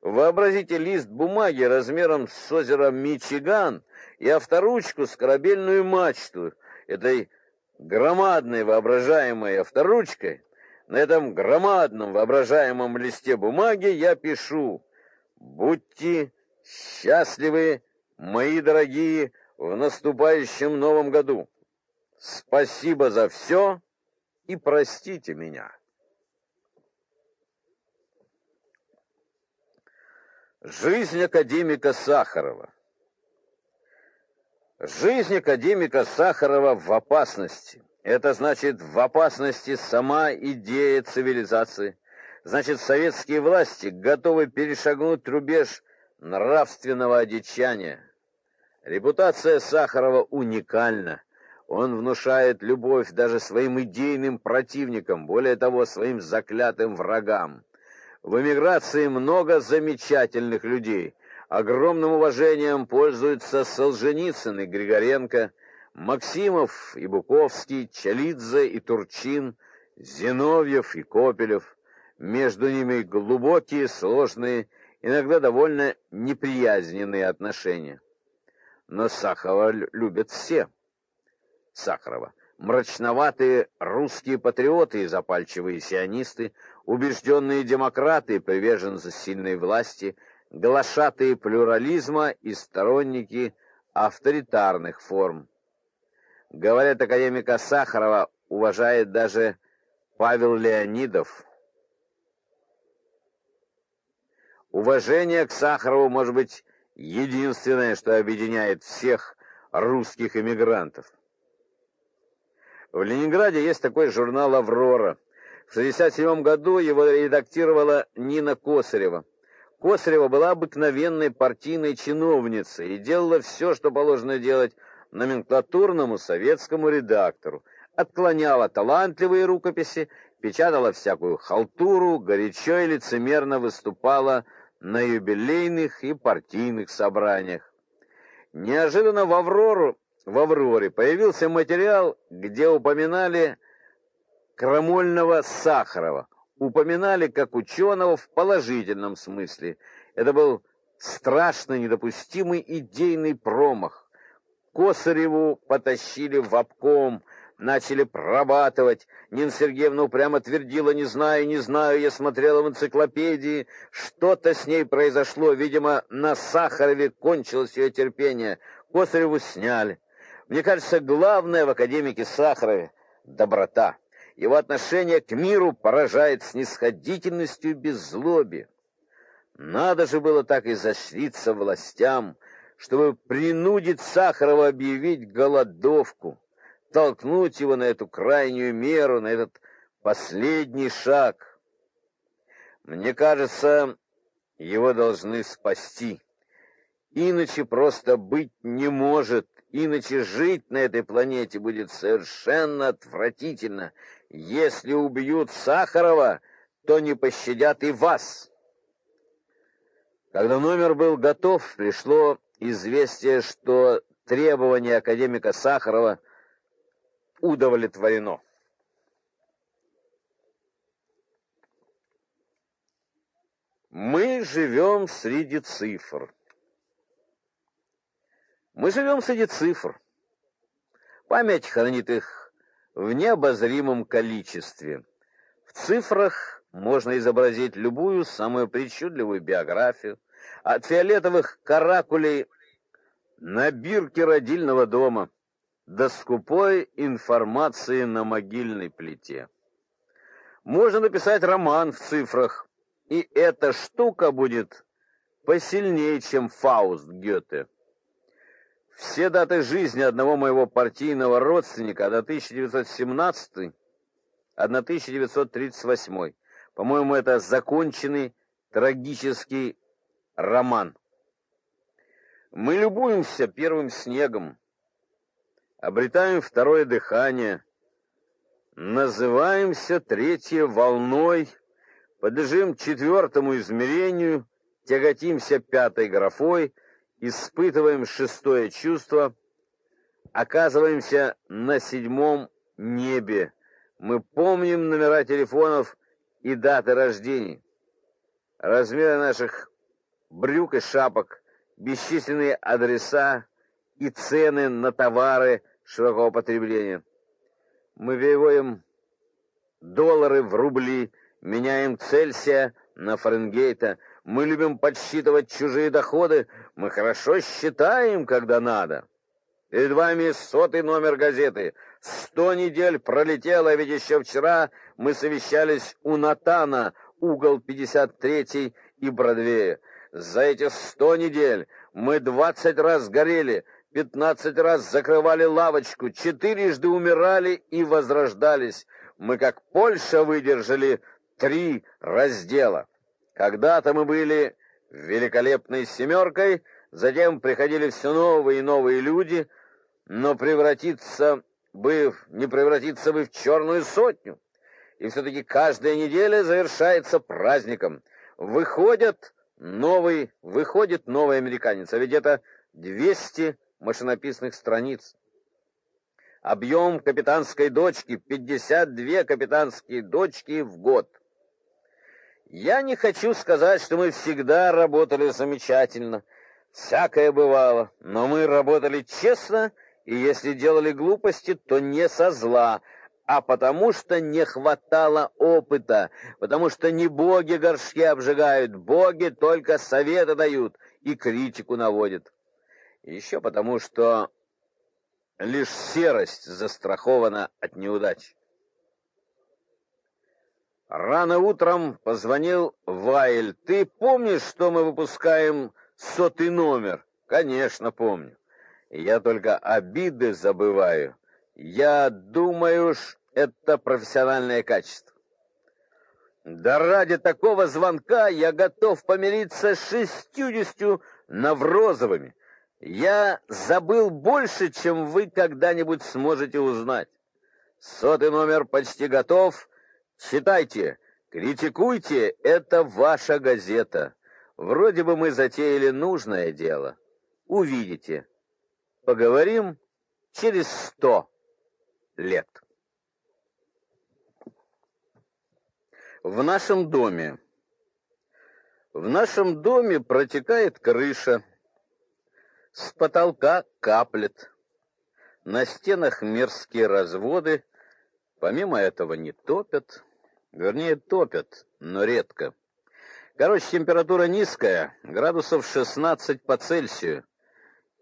вообразите лист бумаги размером с озеро Мичиган и авторучку с корабельную мачту этой громадной воображаемой авторучкой. На этом громадном воображаемом листе бумаги я пишу Будьте счастливы, мои дорогие, в наступающем новом году. Спасибо за все и простите меня. Жизнь академика Сахарова. Жизнь академика Сахарова в опасности. Это значит в опасности сама идея цивилизации Значит, советские власти готовы перешагнуть рубеж нравственного одичания. Репутация Сахарова уникальна. Он внушает любовь даже своим идейным противникам, более того, своим заклятым врагам. В эмиграции много замечательных людей. Огромным уважением пользуются Солженицын и Григоренко, Максимов и Буковский, Чалидзе и Турчин, Зиновьев и Копелев. Между ними глубокие, сложные, иногда довольно неприязненные отношения. Но Сахарова любят все. Сахарова. Мрачноватые русские патриоты и запальчивые сионисты, убежденные демократы приверженцы сильной власти, глашатые плюрализма и сторонники авторитарных форм. Говорят, академика Сахарова уважает даже Павел Леонидов. Уважение к Сахарову может быть единственное, что объединяет всех русских эмигрантов. В Ленинграде есть такой журнал «Аврора». В 1967 году его редактировала Нина Косарева. Косарева была обыкновенной партийной чиновницей и делала все, что положено делать номенклатурному советскому редактору. Отклоняла талантливые рукописи, печатала всякую халтуру, горячо и лицемерно выступала на юбилейных и партийных собраниях. Неожиданно в «Аврору» в Авроре появился материал, где упоминали Крамольного Сахарова, упоминали как ученого в положительном смысле. Это был страшно недопустимый идейный промах. Косареву потащили в обком, начали прорабатывать. Нина Сергеевна прямо твердила: "Не знаю, не знаю, я смотрела в энциклопедии, что-то с ней произошло, видимо, на Сахарове кончилось ее терпение". Косареву сняли. Мне кажется, главное в академике Сахарове доброта. Его отношение к миру поражает снисходительностью и беззлобием. Надо же было так изощриться властям, чтобы принудить Сахарова объявить голодовку, толкнуть его на эту крайнюю меру, на этот последний шаг. Мне кажется, его должны спасти. Иначе просто быть не может. Иначе жить на этой планете будет совершенно отвратительно. Если убьют Сахарова, то не пощадят и вас. Когда номер был готов, пришло известие, что требование академика Сахарова удовлетворено. Мы живем среди цифр. Мы живем среди цифр. Память хранит их в необозримом количестве. В цифрах можно изобразить любую самую причудливую биографию, от фиолетовых каракулей на бирке родильного дома до скупой информации на могильной плите. Можно написать роман в цифрах, и эта штука будет посильнее, чем Фауст Гёте. Все даты жизни одного моего партийного родственника до 1917 1938. По-моему, это законченный трагический роман. Мы любуемся первым снегом, обретаем второе дыхание, называемся третьей волной, подлежим четвертому измерению, тяготимся пятой графой — испытываем шестое чувство, оказываемся на седьмом небе. Мы помним номера телефонов и даты рождений, размеры наших брюк и шапок, бесчисленные адреса и цены на товары широкого потребления. Мы переводим доллары в рубли, меняем Цельсия на Фаренгейта, мы любим подсчитывать чужие доходы, мы хорошо считаем, когда надо. Перед вами сотый номер газеты. Сто недель пролетело, ведь еще вчера мы совещались у Натана, угол 53 и Бродвея. За эти сто недель мы двадцать раз горели, пятнадцать раз закрывали лавочку, четырежды умирали и возрождались. Мы, как Польша, выдержали три раздела. Когда-то мы были великолепной семеркой, Затем приходили все новые и новые люди, но превратиться бы, не превратиться бы в черную сотню. И все-таки каждая неделя завершается праздником. Выходят новый, выходит новый американец, а ведь это 200 машинописных страниц. Объем капитанской дочки 52 капитанские дочки в год. Я не хочу сказать, что мы всегда работали замечательно. Всякое бывало, но мы работали честно, и если делали глупости, то не со зла, а потому что не хватало опыта, потому что не боги горшки обжигают, боги только советы дают и критику наводят. Еще потому что лишь серость застрахована от неудач. Рано утром позвонил Вайль. Ты помнишь, что мы выпускаем сотый номер? Конечно, помню. Я только обиды забываю. Я думаю, это профессиональное качество. Да ради такого звонка я готов помириться с шестьюдесятью наврозовыми. Я забыл больше, чем вы когда-нибудь сможете узнать. Сотый номер почти готов. Читайте, критикуйте, это ваша газета. Вроде бы мы затеяли нужное дело. Увидите. Поговорим через сто лет. В нашем доме. В нашем доме протекает крыша. С потолка каплет. На стенах мерзкие разводы. Помимо этого не топят. Вернее, топят, но редко. Короче, температура низкая, градусов 16 по Цельсию.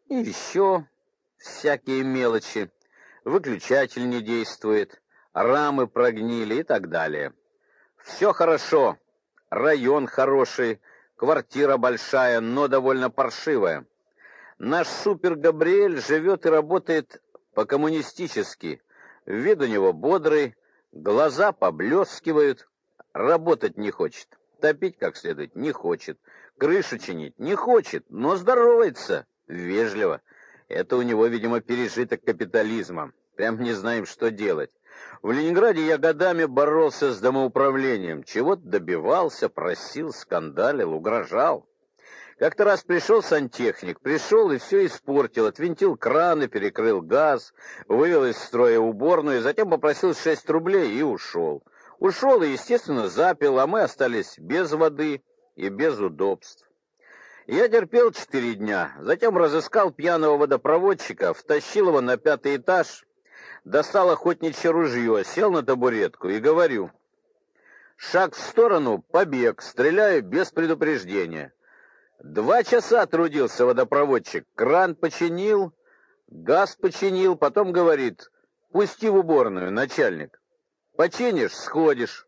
И еще всякие мелочи. Выключатель не действует, рамы прогнили и так далее. Все хорошо. Район хороший, квартира большая, но довольно паршивая. Наш супер Габриэль живет и работает по-коммунистически. Вид у него бодрый, глаза поблескивают, работать не хочет, топить как следует не хочет, крышу чинить не хочет, но здоровается вежливо. Это у него, видимо, пережиток капитализма. Прям не знаем, что делать. В Ленинграде я годами боролся с домоуправлением, чего-то добивался, просил, скандалил, угрожал. Как-то раз пришел сантехник, пришел и все испортил, отвинтил краны, перекрыл газ, вывел из строя уборную, затем попросил 6 рублей и ушел. Ушел и, естественно, запил, а мы остались без воды и без удобств. Я терпел четыре дня, затем разыскал пьяного водопроводчика, втащил его на пятый этаж, достал охотничье ружье, сел на табуретку и говорю: "Шаг в сторону, побег, стреляю без предупреждения". Два часа трудился водопроводчик, кран починил, газ починил, потом говорит: "Пусти в уборную, начальник. Починишь, сходишь".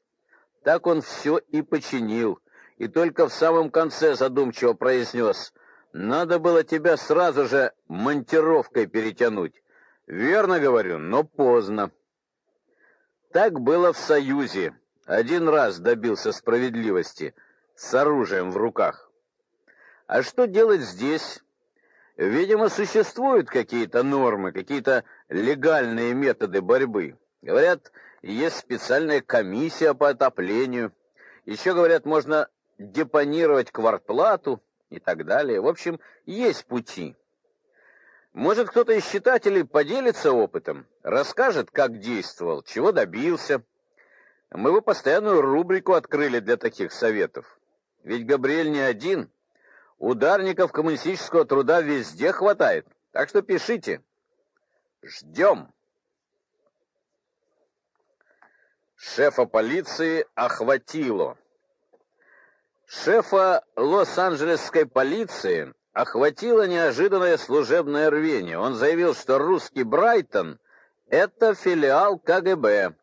Так он все и починил, и только в самом конце задумчиво произнес: "Надо было тебя сразу же монтировкой перетянуть". Верно говорю, но поздно. Так было в Союзе. Один раз добился справедливости с оружием в руках. А что делать здесь? Видимо, существуют какие-то нормы, какие-то легальные методы борьбы. Говорят, есть специальная комиссия по отоплению. Еще говорят, можно депонировать квартплату и так далее. В общем, есть пути. Может, кто-то из читателей поделится опытом, расскажет, как действовал, чего добился. Мы бы постоянную рубрику открыли для таких советов. Ведь Габриэль не один, Ударников коммунистического труда везде хватает. Так что пишите. Ждем. Шефа полиции охватило. Шефа Лос-Анджелесской полиции охватило неожиданное служебное рвение. Он заявил, что русский Брайтон это филиал КГБ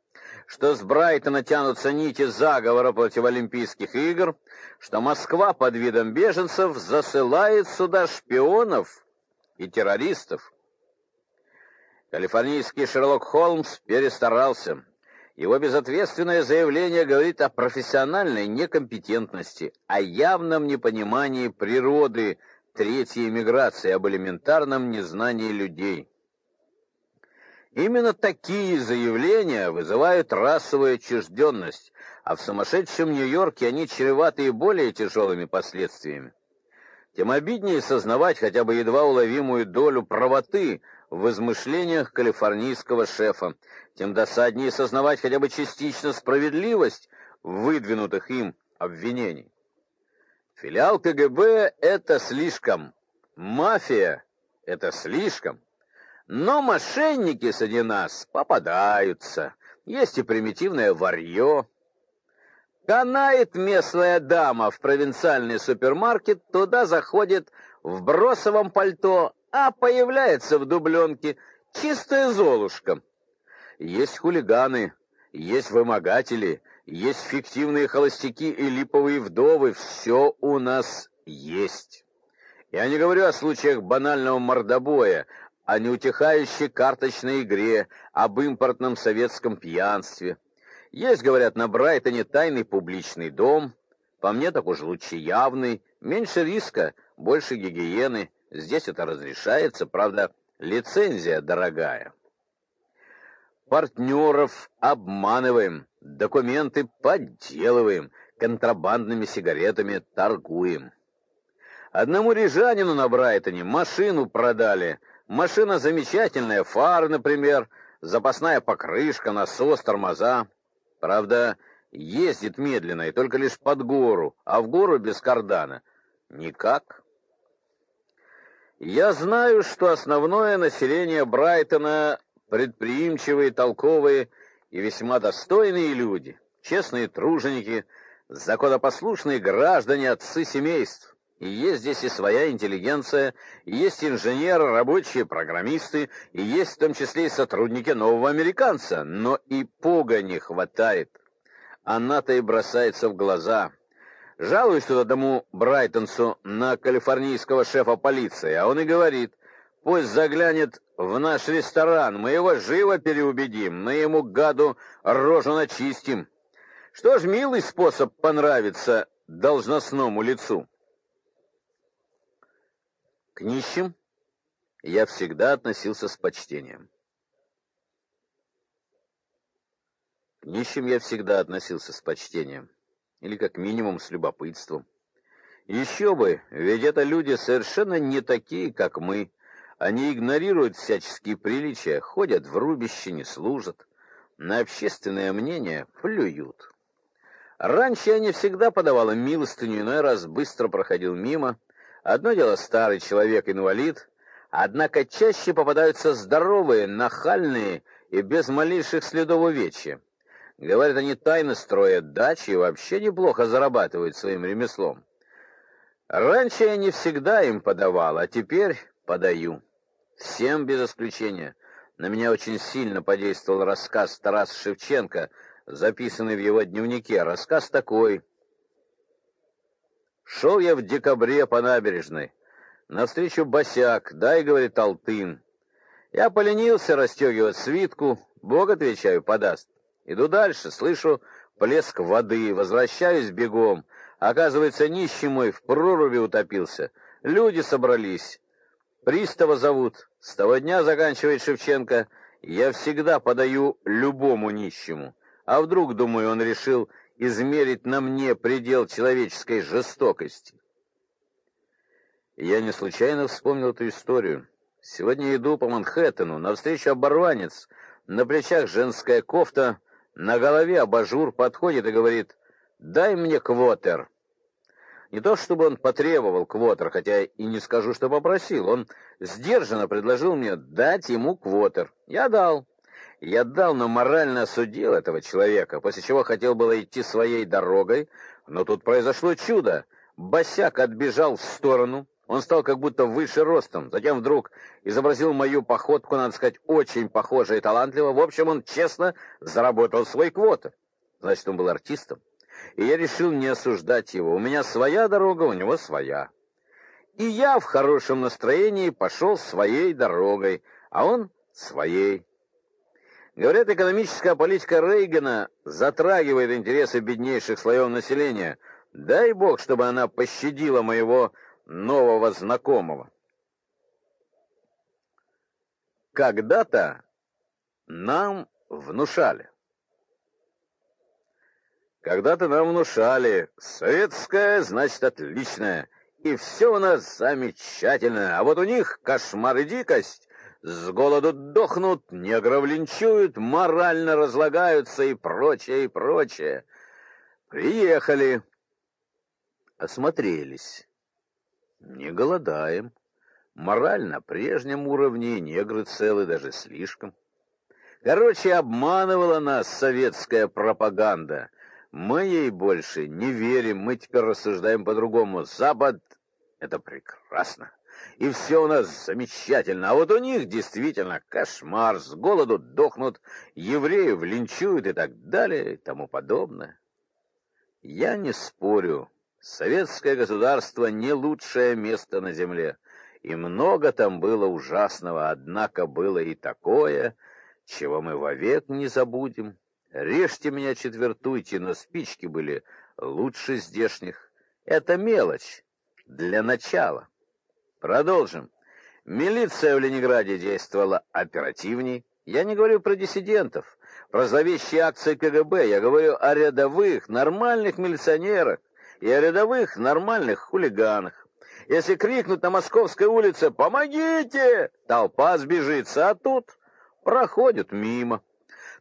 что с Брайтона тянутся нити заговора против Олимпийских игр, что Москва под видом беженцев засылает сюда шпионов и террористов. Калифорнийский Шерлок Холмс перестарался. Его безответственное заявление говорит о профессиональной некомпетентности, о явном непонимании природы третьей эмиграции, об элементарном незнании людей. Именно такие заявления вызывают расовую отчужденность, а в сумасшедшем Нью-Йорке они чреваты и более тяжелыми последствиями. Тем обиднее сознавать хотя бы едва уловимую долю правоты в измышлениях калифорнийского шефа, тем досаднее сознавать хотя бы частично справедливость выдвинутых им обвинений. Филиал КГБ это слишком, мафия это слишком. Но мошенники среди нас попадаются. Есть и примитивное варьё. Канает местная дама в провинциальный супермаркет, туда заходит в бросовом пальто, а появляется в дубленке чистая золушка. Есть хулиганы, есть вымогатели, есть фиктивные холостяки и липовые вдовы, все у нас есть. Я не говорю о случаях банального мордобоя, о неутихающей карточной игре, об импортном советском пьянстве. Есть, говорят, на Брайтоне тайный публичный дом. По мне так уж лучше явный, меньше риска, больше гигиены. Здесь это разрешается, правда, лицензия дорогая. Партнеров обманываем, документы подделываем, контрабандными сигаретами торгуем. Одному рижанину на Брайтоне машину продали — Машина замечательная, фары, например, запасная покрышка, насос, тормоза. Правда, ездит медленно и только лишь под гору, а в гору без кардана никак. Я знаю, что основное население Брайтона предприимчивые, толковые и весьма достойные люди, честные труженики, законопослушные граждане, отцы семейств. И есть здесь и своя интеллигенция, и есть инженеры, рабочие, программисты, и есть в том числе и сотрудники нового американца, но и пуга не хватает. Она-то и бросается в глаза. Жалуюсь туда тому Брайтонсу на калифорнийского шефа полиции, а он и говорит, пусть заглянет в наш ресторан, мы его живо переубедим, мы ему, гаду, рожу начистим. Что ж, милый способ понравиться должностному лицу. К нищим я всегда относился с почтением. К нищим я всегда относился с почтением, или как минимум с любопытством. Еще бы, ведь это люди совершенно не такие, как мы. Они игнорируют всяческие приличия, ходят в рубище, не служат, на общественное мнение плюют. Раньше я не всегда подавала милостыню, иной раз быстро проходил мимо — Одно дело старый человек-инвалид, однако чаще попадаются здоровые, нахальные и без малейших следов увечья. Говорят, они тайно строят дачи и вообще неплохо зарабатывают своим ремеслом. Раньше я не всегда им подавал, а теперь подаю. Всем без исключения. На меня очень сильно подействовал рассказ Тараса Шевченко, записанный в его дневнике. Рассказ такой: Шел я в декабре по набережной. Навстречу босяк, дай, говорит, алтын. Я поленился расстегивать свитку, Бог, отвечаю, подаст. Иду дальше, слышу плеск воды, возвращаюсь бегом. Оказывается, нищий мой в проруби утопился. Люди собрались. Пристава зовут. С того дня, заканчивает Шевченко, я всегда подаю любому нищему. А вдруг, думаю, он решил измерить на мне предел человеческой жестокости. Я не случайно вспомнил эту историю. Сегодня иду по Манхэттену, навстречу оборванец, на плечах женская кофта, на голове абажур, подходит и говорит «Дай мне квотер». Не то чтобы он потребовал квотер, хотя и не скажу, что попросил. Он сдержанно предложил мне дать ему квотер. Я дал. Я дал, но морально осудил этого человека, после чего хотел было идти своей дорогой, но тут произошло чудо. Босяк отбежал в сторону, он стал как будто выше ростом, затем вдруг изобразил мою походку, надо сказать, очень похоже и талантливо. В общем, он честно заработал свой квоты. Значит, он был артистом. И я решил не осуждать его. У меня своя дорога, у него своя. И я в хорошем настроении пошел своей дорогой, а он своей. Говорят, экономическая политика Рейгана затрагивает интересы беднейших слоев населения. Дай бог, чтобы она пощадила моего нового знакомого. Когда-то нам внушали. Когда-то нам внушали, советское значит отличное, и все у нас замечательно, а вот у них кошмар и дикость, с голоду дохнут, негров линчуют, морально разлагаются и прочее, и прочее. Приехали, осмотрелись. Не голодаем. Мораль на прежнем уровне, негры целы даже слишком. Короче, обманывала нас советская пропаганда. Мы ей больше не верим, мы теперь рассуждаем по-другому. Запад — это прекрасно и все у нас замечательно. А вот у них действительно кошмар, с голоду дохнут, евреев линчуют и так далее и тому подобное. Я не спорю, советское государство не лучшее место на земле, и много там было ужасного, однако было и такое, чего мы вовек не забудем. Режьте меня, четвертуйте, но спички были лучше здешних. Это мелочь для начала. Продолжим. Милиция в Ленинграде действовала оперативней. Я не говорю про диссидентов, про зловещие акции КГБ. Я говорю о рядовых, нормальных милиционерах и о рядовых, нормальных хулиганах. Если крикнуть на Московской улице «Помогите!», толпа сбежится, а тут проходят мимо.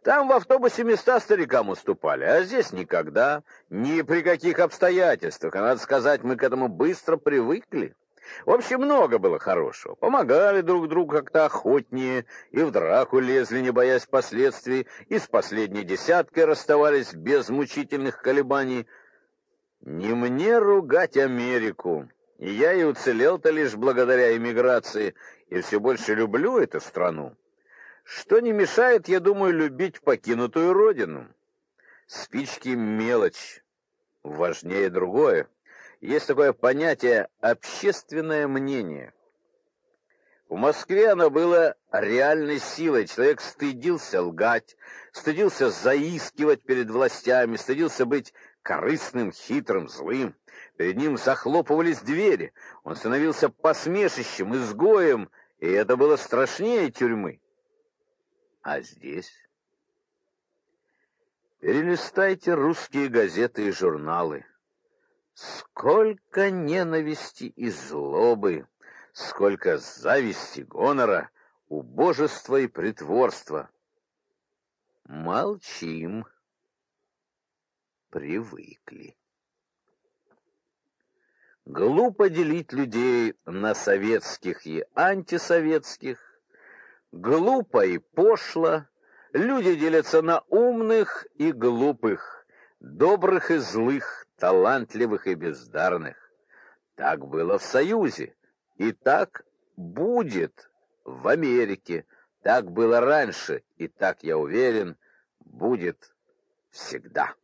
Там в автобусе места старикам уступали, а здесь никогда, ни при каких обстоятельствах. А надо сказать, мы к этому быстро привыкли. В общем, много было хорошего. Помогали друг другу как-то охотнее, и в драку лезли, не боясь последствий, и с последней десяткой расставались без мучительных колебаний. Не мне ругать Америку. И я и уцелел-то лишь благодаря эмиграции, и все больше люблю эту страну. Что не мешает, я думаю, любить покинутую родину. Спички — мелочь. Важнее другое — есть такое понятие общественное мнение. В Москве оно было реальной силой. Человек стыдился лгать, стыдился заискивать перед властями, стыдился быть корыстным, хитрым, злым. Перед ним захлопывались двери. Он становился посмешищем, изгоем, и это было страшнее тюрьмы. А здесь перелистайте русские газеты и журналы. Сколько ненависти и злобы, сколько зависти, гонора, убожества и притворства. Молчим. Привыкли. Глупо делить людей на советских и антисоветских. Глупо и пошло. Люди делятся на умных и глупых, добрых и злых талантливых и бездарных. Так было в Союзе, и так будет в Америке. Так было раньше, и так, я уверен, будет всегда.